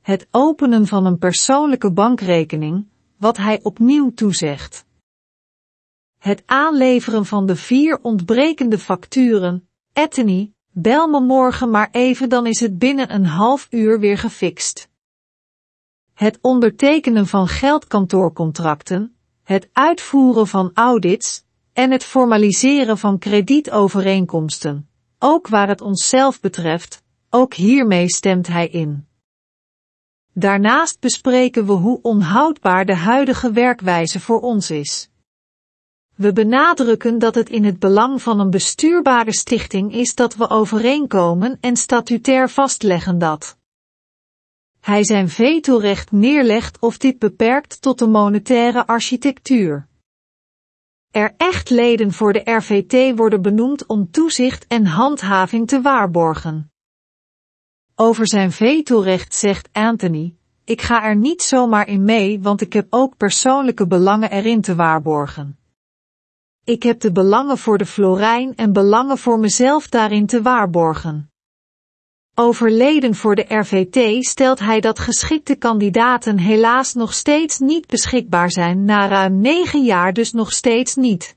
[SPEAKER 1] het openen van een persoonlijke bankrekening, wat hij opnieuw toezegt. Het aanleveren van de vier ontbrekende facturen, Anthony, bel me morgen maar even dan is het binnen een half uur weer gefixt. Het ondertekenen van geldkantoorcontracten, het uitvoeren van audits, en het formaliseren van kredietovereenkomsten, ook waar het onszelf betreft, ook hiermee stemt hij in. Daarnaast bespreken we hoe onhoudbaar de huidige werkwijze voor ons is. We benadrukken dat het in het belang van een bestuurbare stichting is dat we overeenkomen en statutair vastleggen dat hij zijn vetorecht neerlegt of dit beperkt tot de monetaire architectuur. Er echt leden voor de RVT worden benoemd om toezicht en handhaving te waarborgen. Over zijn vetorecht zegt Anthony, ik ga er niet zomaar in mee want ik heb ook persoonlijke belangen erin te waarborgen. Ik heb de belangen voor de Florijn en belangen voor mezelf daarin te waarborgen. Overleden voor de RVT stelt hij dat geschikte kandidaten helaas nog steeds niet beschikbaar zijn na ruim negen jaar dus nog steeds niet.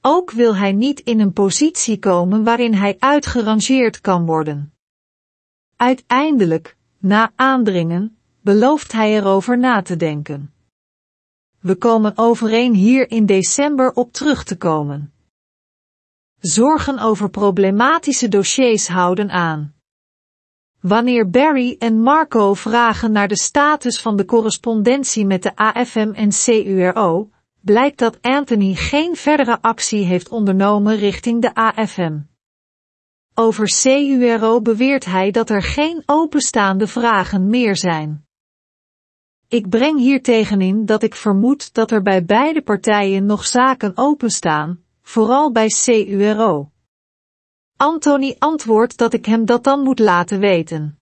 [SPEAKER 1] Ook wil hij niet in een positie komen waarin hij uitgerangeerd kan worden. Uiteindelijk, na aandringen, belooft hij erover na te denken. We komen overeen hier in december op terug te komen. Zorgen over problematische dossiers houden aan. Wanneer Barry en Marco vragen naar de status van de correspondentie met de AFM en CURO, blijkt dat Anthony geen verdere actie heeft ondernomen richting de AFM. Over CURO beweert hij dat er geen openstaande vragen meer zijn. Ik breng hier tegenin dat ik vermoed dat er bij beide partijen nog zaken openstaan, vooral bij CURO. Anthony antwoordt dat ik hem dat dan moet laten weten.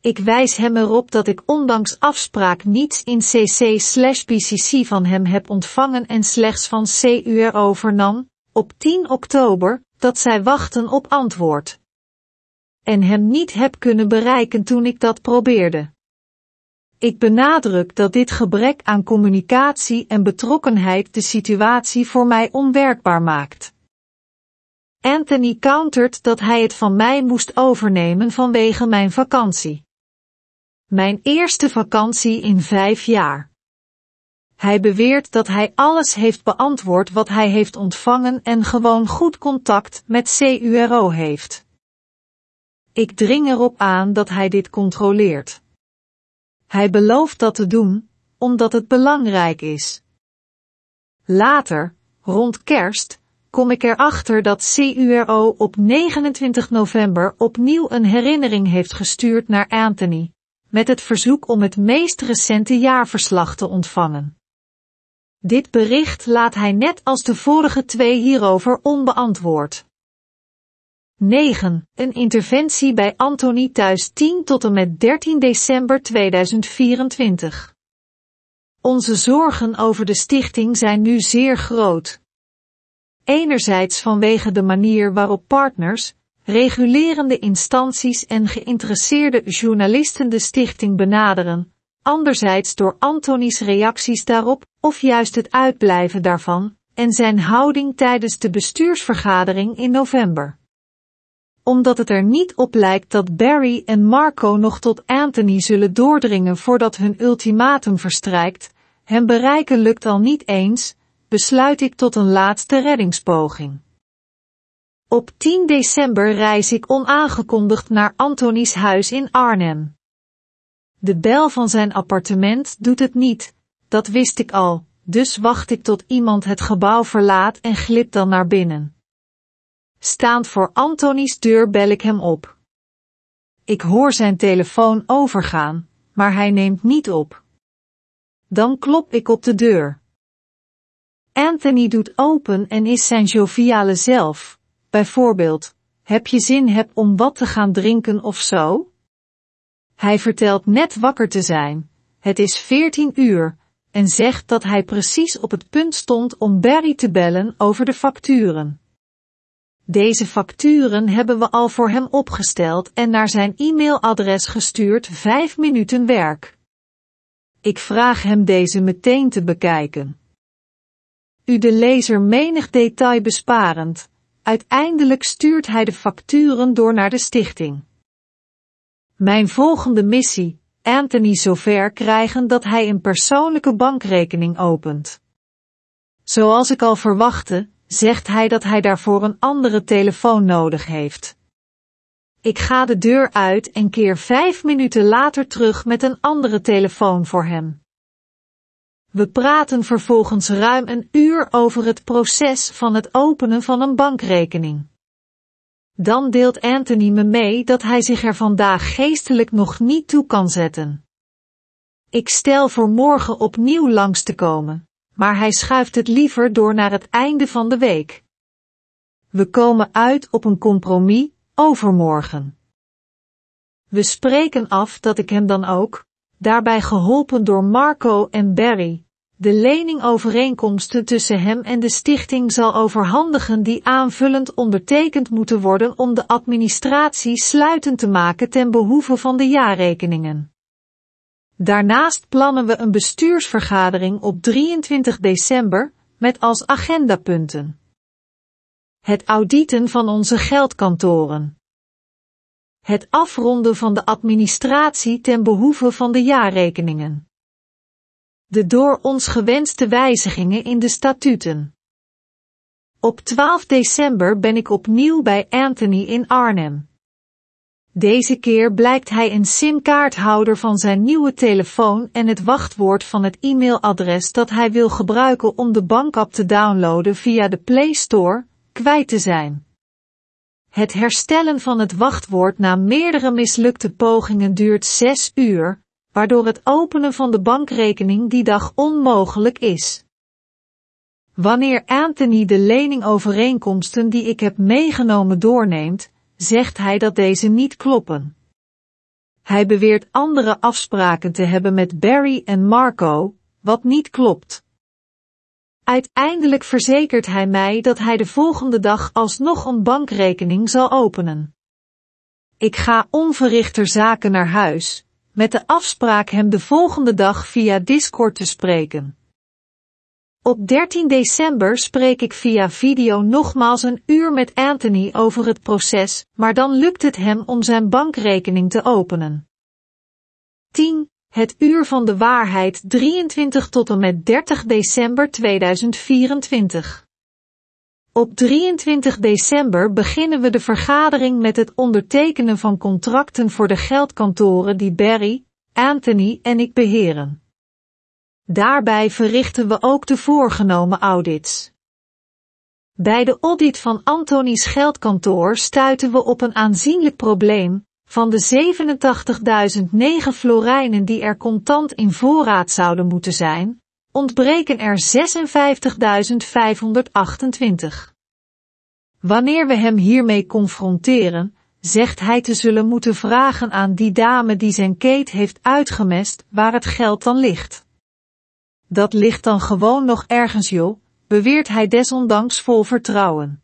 [SPEAKER 1] Ik wijs hem erop dat ik ondanks afspraak niets in CC/BCC van hem heb ontvangen en slechts van CURO vernam, op 10 oktober, dat zij wachten op antwoord. En hem niet heb kunnen bereiken toen ik dat probeerde. Ik benadruk dat dit gebrek aan communicatie en betrokkenheid de situatie voor mij onwerkbaar maakt. Anthony countert dat hij het van mij moest overnemen vanwege mijn vakantie. Mijn eerste vakantie in vijf jaar. Hij beweert dat hij alles heeft beantwoord wat hij heeft ontvangen en gewoon goed contact met CURO heeft. Ik dring erop aan dat hij dit controleert. Hij belooft dat te doen, omdat het belangrijk is. Later, rond kerst, kom ik erachter dat CURO op 29 november opnieuw een herinnering heeft gestuurd naar Anthony, met het verzoek om het meest recente jaarverslag te ontvangen. Dit bericht laat hij net als de vorige twee hierover onbeantwoord. 9. Een interventie bij Anthony thuis 10 tot en met 13 december 2024. Onze zorgen over de stichting zijn nu zeer groot. Enerzijds vanwege de manier waarop partners, regulerende instanties en geïnteresseerde journalisten de stichting benaderen, anderzijds door Antonies reacties daarop, of juist het uitblijven daarvan, en zijn houding tijdens de bestuursvergadering in november. Omdat het er niet op lijkt dat Barry en Marco nog tot Anthony zullen doordringen voordat hun ultimatum verstrijkt, hem bereiken lukt al niet eens, besluit ik tot een laatste reddingspoging. Op 10 december reis ik onaangekondigd naar Antonies huis in Arnhem. De bel van zijn appartement doet het niet, dat wist ik al, dus wacht ik tot iemand het gebouw verlaat en glip dan naar binnen. Staand voor Antonies deur bel ik hem op. Ik hoor zijn telefoon overgaan, maar hij neemt niet op. Dan klop ik op de deur. Anthony doet open en is zijn joviale zelf. Bijvoorbeeld, heb je zin heb om wat te gaan drinken of zo? Hij vertelt net wakker te zijn. Het is 14 uur en zegt dat hij precies op het punt stond om Barry te bellen over de facturen. Deze facturen hebben we al voor hem opgesteld en naar zijn e-mailadres gestuurd 5 minuten werk. Ik vraag hem deze meteen te bekijken. U de lezer menig detail besparend. Uiteindelijk stuurt hij de facturen door naar de stichting. Mijn volgende missie, Anthony zover krijgen dat hij een persoonlijke bankrekening opent. Zoals ik al verwachtte, zegt hij dat hij daarvoor een andere telefoon nodig heeft. Ik ga de deur uit en keer vijf minuten later terug met een andere telefoon voor hem. We praten vervolgens ruim een uur over het proces van het openen van een bankrekening. Dan deelt Anthony me mee dat hij zich er vandaag geestelijk nog niet toe kan zetten. Ik stel voor morgen opnieuw langs te komen, maar hij schuift het liever door naar het einde van de week. We komen uit op een compromis overmorgen. We spreken af dat ik hem dan ook, daarbij geholpen door Marco en Barry, de leningovereenkomsten tussen hem en de stichting zal overhandigen die aanvullend ondertekend moeten worden om de administratie sluitend te maken ten behoeve van de jaarrekeningen. Daarnaast plannen we een bestuursvergadering op 23 december, met als agendapunten. Het auditen van onze geldkantoren. Het afronden van de administratie ten behoeve van de jaarrekeningen de door ons gewenste wijzigingen in de statuten. Op 12 december ben ik opnieuw bij Anthony in Arnhem. Deze keer blijkt hij een simkaarthouder van zijn nieuwe telefoon en het wachtwoord van het e-mailadres dat hij wil gebruiken om de bankapp te downloaden via de Play Store, kwijt te zijn. Het herstellen van het wachtwoord na meerdere mislukte pogingen duurt 6 uur, waardoor het openen van de bankrekening die dag onmogelijk is. Wanneer Anthony de leningovereenkomsten die ik heb meegenomen doorneemt, zegt hij dat deze niet kloppen. Hij beweert andere afspraken te hebben met Barry en Marco, wat niet klopt. Uiteindelijk verzekert hij mij dat hij de volgende dag alsnog een bankrekening zal openen. Ik ga onverrichter zaken naar huis, met de afspraak hem de volgende dag via Discord te spreken. Op 13 december spreek ik via video nogmaals een uur met Anthony over het proces, maar dan lukt het hem om zijn bankrekening te openen. 10. Het uur van de waarheid 23 tot en met 30 december 2024. Op 23 december beginnen we de vergadering met het ondertekenen van contracten voor de geldkantoren die Barry, Anthony en ik beheren. Daarbij verrichten we ook de voorgenomen audits. Bij de audit van Anthony's geldkantoor stuiten we op een aanzienlijk probleem. Van de 87.009 florijnen die er contant in voorraad zouden moeten zijn, ontbreken er 56.528. Wanneer we hem hiermee confronteren, zegt hij te zullen moeten vragen aan die dame die zijn keet heeft uitgemest, waar het geld dan ligt. Dat ligt dan gewoon nog ergens joh, beweert hij desondanks vol vertrouwen.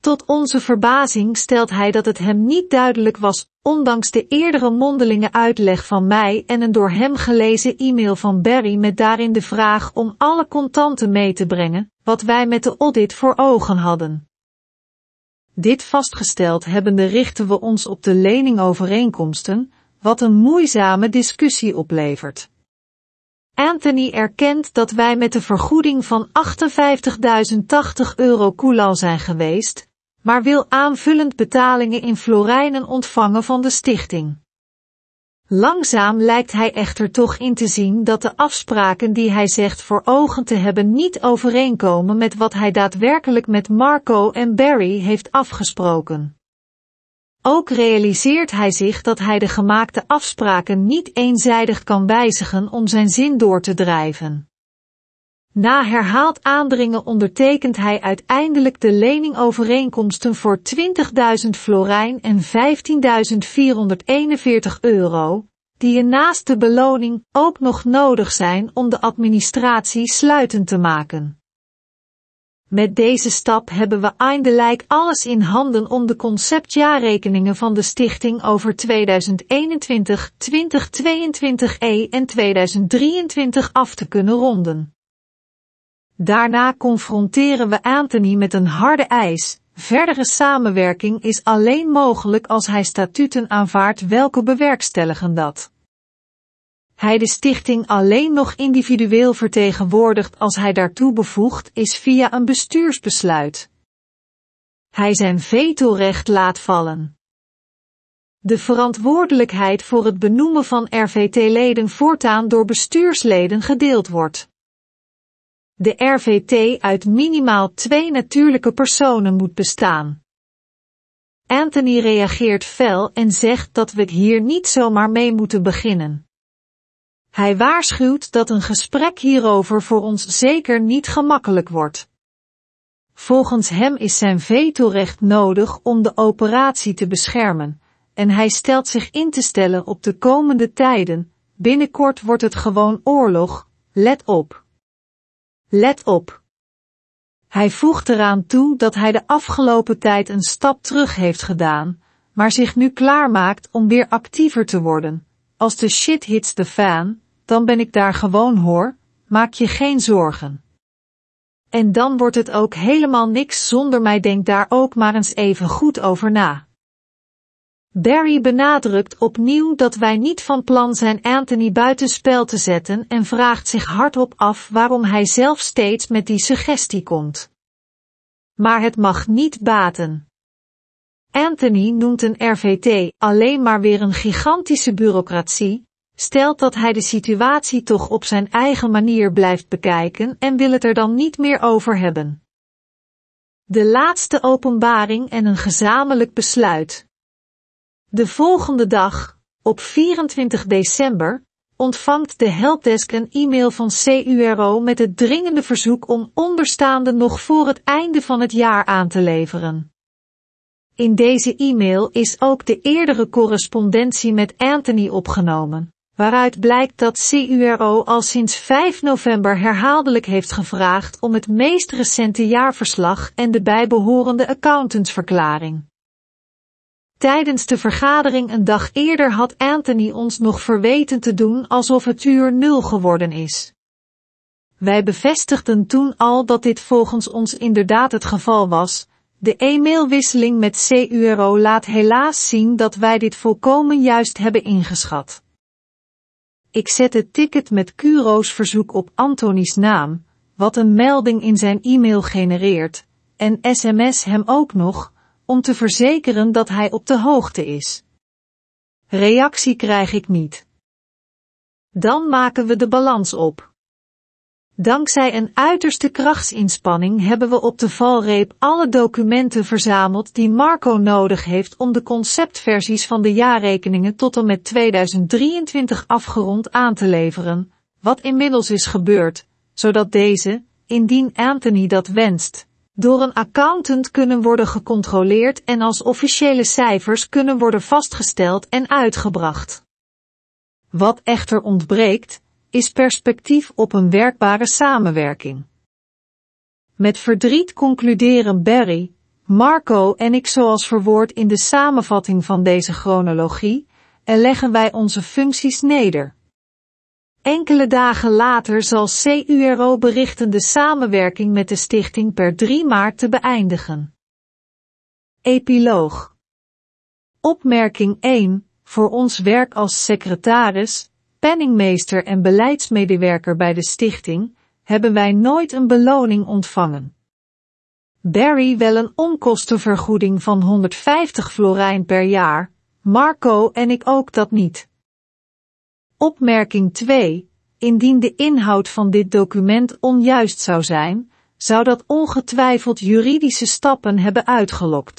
[SPEAKER 1] Tot onze verbazing stelt hij dat het hem niet duidelijk was, ondanks de eerdere mondelinge uitleg van mij en een door hem gelezen e-mail van Barry met daarin de vraag om alle contanten mee te brengen, wat wij met de audit voor ogen hadden. Dit vastgesteld hebbende richten we ons op de leningovereenkomsten, wat een moeizame discussie oplevert. Anthony erkent dat wij met de vergoeding van 58.080 euro koelal zijn geweest, maar wil aanvullend betalingen in florijnen ontvangen van de stichting. Langzaam lijkt hij echter toch in te zien dat de afspraken die hij zegt voor ogen te hebben niet overeenkomen met wat hij daadwerkelijk met Marco en Barry heeft afgesproken. Ook realiseert hij zich dat hij de gemaakte afspraken niet eenzijdig kan wijzigen om zijn zin door te drijven. Na herhaald aandringen ondertekent hij uiteindelijk de leningovereenkomsten voor 20.000 florijn en 15.441 euro, die er naast de beloning ook nog nodig zijn om de administratie sluitend te maken. Met deze stap hebben we eindelijk alles in handen om de conceptjaarrekeningen van de stichting over 2021, 2022e en 2023 af te kunnen ronden. Daarna confronteren we Anthony met een harde eis. Verdere samenwerking is alleen mogelijk als hij statuten aanvaardt welke bewerkstelligen dat. Hij de stichting alleen nog individueel vertegenwoordigt als hij daartoe bevoegd is via een bestuursbesluit. Hij zijn vetorecht laat vallen. De verantwoordelijkheid voor het benoemen van RVT-leden voortaan door bestuursleden gedeeld wordt. De RVT uit minimaal twee natuurlijke personen moet bestaan. Anthony reageert fel en zegt dat we hier niet zomaar mee moeten beginnen. Hij waarschuwt dat een gesprek hierover voor ons zeker niet gemakkelijk wordt. Volgens hem is zijn vetorecht nodig om de operatie te beschermen, en hij stelt zich in te stellen op de komende tijden, binnenkort wordt het gewoon oorlog, let op. Let op. Hij voegt eraan toe dat hij de afgelopen tijd een stap terug heeft gedaan, maar zich nu klaarmaakt om weer actiever te worden. Als de shit hits the fan, dan ben ik daar gewoon hoor, maak je geen zorgen. En dan wordt het ook helemaal niks zonder mij denk daar ook maar eens even goed over na. Barry benadrukt opnieuw dat wij niet van plan zijn Anthony buitenspel te zetten en vraagt zich hardop af waarom hij zelf steeds met die suggestie komt. Maar het mag niet baten. Anthony noemt een RVT alleen maar weer een gigantische bureaucratie, stelt dat hij de situatie toch op zijn eigen manier blijft bekijken en wil het er dan niet meer over hebben. De laatste openbaring en een gezamenlijk besluit. De volgende dag, op 24 december, ontvangt de helpdesk een e-mail van CURO met het dringende verzoek om onderstaande nog voor het einde van het jaar aan te leveren. In deze e-mail is ook de eerdere correspondentie met Anthony opgenomen, waaruit blijkt dat CURO al sinds 5 november herhaaldelijk heeft gevraagd om het meest recente jaarverslag en de bijbehorende accountantsverklaring. Tijdens de vergadering een dag eerder had Anthony ons nog verweten te doen alsof het uur nul geworden is. Wij bevestigden toen al dat dit volgens ons inderdaad het geval was. De e-mailwisseling met CURO laat helaas zien dat wij dit volkomen juist hebben ingeschat. Ik zet het ticket met Curo's verzoek op Antonies naam, wat een melding in zijn e-mail genereert, en sms hem ook nog, om te verzekeren dat hij op de hoogte is. Reactie krijg ik niet. Dan maken we de balans op. Dankzij een uiterste krachtsinspanning hebben we op de valreep alle documenten verzameld die Marco nodig heeft om de conceptversies van de jaarrekeningen tot en met 2023 afgerond aan te leveren, wat inmiddels is gebeurd, zodat deze, indien Anthony dat wenst, door een accountant kunnen worden gecontroleerd en als officiële cijfers kunnen worden vastgesteld en uitgebracht. Wat echter ontbreekt, is perspectief op een werkbare samenwerking. Met verdriet concluderen Barry, Marco en ik zoals verwoord in de samenvatting van deze chronologie, en leggen wij onze functies neder. Enkele dagen later zal CURO berichten de samenwerking met de stichting per 3 maart te beëindigen. Epiloog Opmerking 1. Voor ons werk als secretaris, penningmeester en beleidsmedewerker bij de stichting, hebben wij nooit een beloning ontvangen. Barry wel een onkostenvergoeding van 150 florijn per jaar, Marco en ik ook dat niet. Opmerking 2. Indien de inhoud van dit document onjuist zou zijn, zou dat ongetwijfeld juridische stappen hebben uitgelokt.